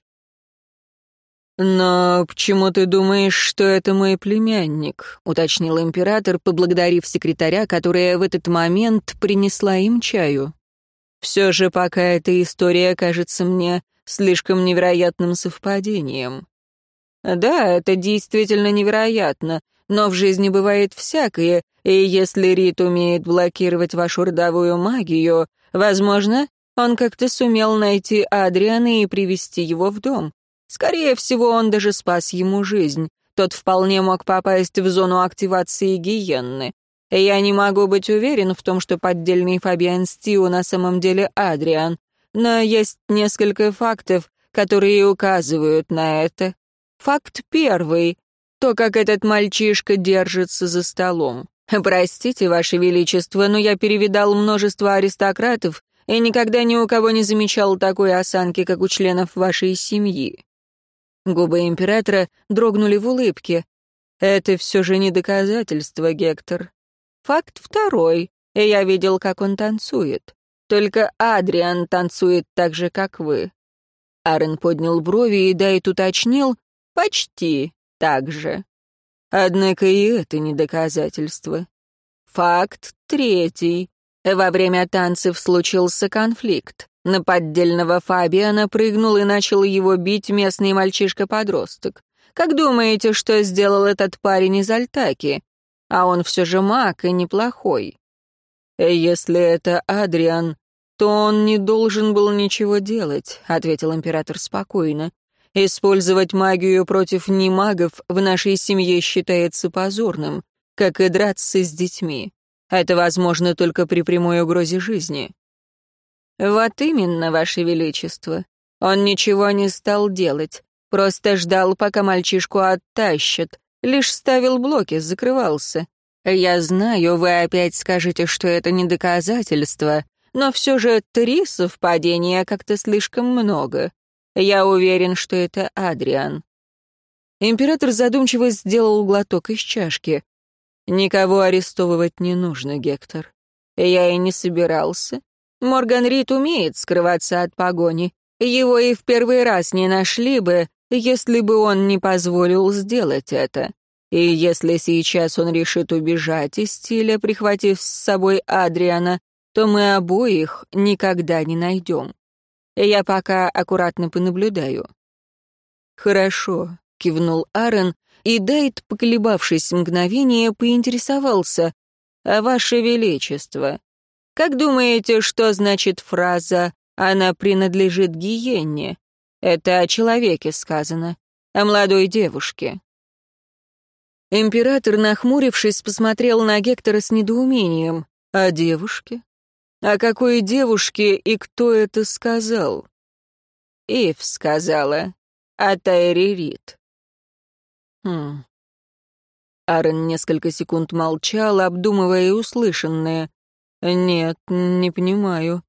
«Но почему ты думаешь, что это мой племянник?» — уточнил император, поблагодарив секретаря, которая в этот момент принесла им чаю. «Все же пока эта история кажется мне слишком невероятным совпадением». «Да, это действительно невероятно, но в жизни бывает всякое, и если Рит умеет блокировать вашу родовую магию, возможно, он как-то сумел найти Адриана и привести его в дом. Скорее всего, он даже спас ему жизнь. Тот вполне мог попасть в зону активации гиенны. Я не могу быть уверен в том, что поддельный Фабиан Стиу на самом деле Адриан, но есть несколько фактов, которые указывают на это. Факт первый то, как этот мальчишка держится за столом. Простите, Ваше Величество, но я перевидал множество аристократов и никогда ни у кого не замечал такой осанки, как у членов вашей семьи». Губы императора дрогнули в улыбке. «Это все же не доказательство, Гектор. Факт второй. Я видел, как он танцует. Только Адриан танцует так же, как вы». Арен поднял брови и Дайт уточнил. «Почти так же. Однако и это не доказательство. Факт третий. Во время танцев случился конфликт. На поддельного Фабиана прыгнул и начал его бить местный мальчишка-подросток. Как думаете, что сделал этот парень из Альтаки? А он все же маг и неплохой. Если это Адриан, то он не должен был ничего делать, ответил император спокойно. Использовать магию против немагов в нашей семье считается позорным, как и драться с детьми. Это возможно только при прямой угрозе жизни. Вот именно, Ваше Величество. Он ничего не стал делать, просто ждал, пока мальчишку оттащат, лишь ставил блоки, закрывался. Я знаю, вы опять скажете, что это не доказательство, но все же три совпадения как-то слишком много. Я уверен, что это Адриан». Император задумчиво сделал глоток из чашки. «Никого арестовывать не нужно, Гектор. Я и не собирался. Морган Рид умеет скрываться от погони. Его и в первый раз не нашли бы, если бы он не позволил сделать это. И если сейчас он решит убежать из стиля, прихватив с собой Адриана, то мы обоих никогда не найдем. Я пока аккуратно понаблюдаю». «Хорошо», — кивнул Аарон, и Дайт, поколебавшись мгновение, поинтересовался. «А ваше величество, как думаете, что значит фраза «она принадлежит гиенне»?» Это о человеке сказано, о молодой девушке. Император, нахмурившись, посмотрел на Гектора с недоумением. «О девушке? О какой девушке и кто это сказал? Ив сказала. А Тайри Рид. Хм. Аарон несколько секунд молчал, обдумывая услышанное. «Нет, не понимаю.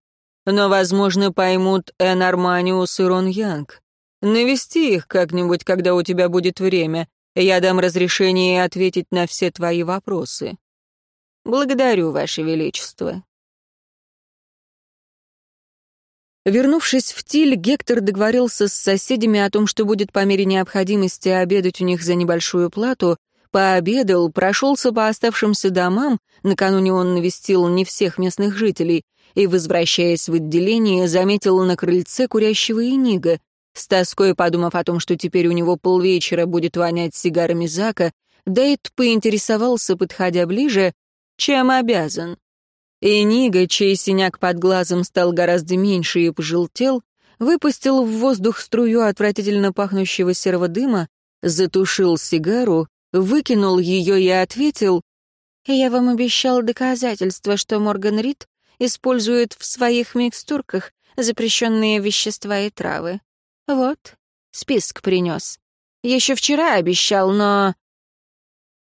Но, возможно, поймут Эн и Рон Янг. Навести их как-нибудь, когда у тебя будет время. Я дам разрешение ответить на все твои вопросы. Благодарю, Ваше Величество». Вернувшись в Тиль, Гектор договорился с соседями о том, что будет по мере необходимости обедать у них за небольшую плату, пообедал, прошелся по оставшимся домам, накануне он навестил не всех местных жителей, и, возвращаясь в отделение, заметил на крыльце курящего Инига. С тоской подумав о том, что теперь у него полвечера будет вонять сигарами Зака, Дейт поинтересовался, подходя ближе, чем обязан. И Нига, чей синяк под глазом стал гораздо меньше и пожелтел, выпустил в воздух струю отвратительно пахнущего серого дыма, затушил сигару, выкинул ее и ответил, «Я вам обещал доказательства, что Морган Рид использует в своих микстурках запрещенные вещества и травы. Вот, список принес. Еще вчера обещал, но...»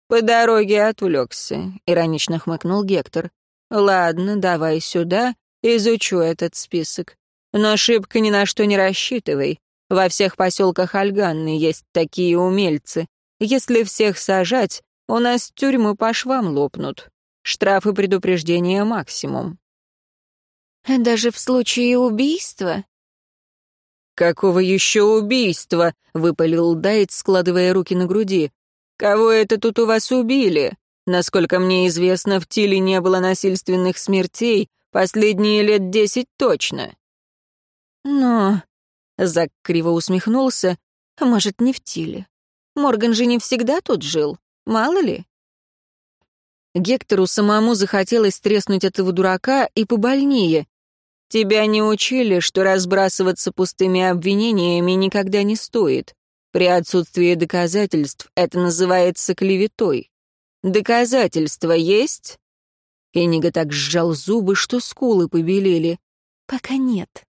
«По дороге отвлекся», — иронично хмыкнул Гектор. Ладно, давай сюда, изучу этот список. Но шибко ни на что не рассчитывай. Во всех поселках Альганны есть такие умельцы. Если всех сажать, у нас тюрьмы по швам лопнут. Штрафы предупреждения максимум. Даже в случае убийства? «Какого еще убийства?» — выпалил Дайт, складывая руки на груди. «Кого это тут у вас убили?» Насколько мне известно, в Тиле не было насильственных смертей последние лет десять точно. Но... Зак криво усмехнулся. Может, не в Тиле. Морган же не всегда тут жил. Мало ли. Гектору самому захотелось треснуть этого дурака и побольнее. Тебя не учили, что разбрасываться пустыми обвинениями никогда не стоит. При отсутствии доказательств это называется клеветой. Доказательства есть?» Энига так сжал зубы, что скулы побелели. «Пока нет.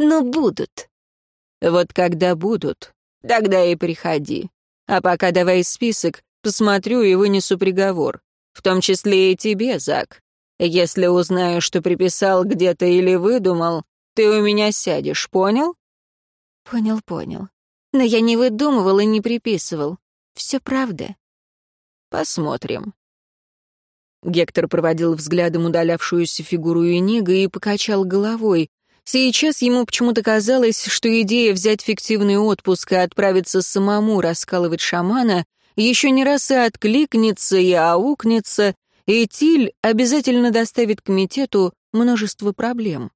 Но будут». «Вот когда будут, тогда и приходи. А пока давай список, посмотрю и вынесу приговор. В том числе и тебе, Зак. Если узнаю, что приписал где-то или выдумал, ты у меня сядешь, понял?» «Понял, понял. Но я не выдумывал и не приписывал. Все правда. Посмотрим». Гектор проводил взглядом удалявшуюся фигуру Энига и покачал головой. Сейчас ему почему-то казалось, что идея взять фиктивный отпуск и отправиться самому раскалывать шамана еще не раз и откликнется, и аукнется, и Тиль обязательно доставит комитету множество проблем.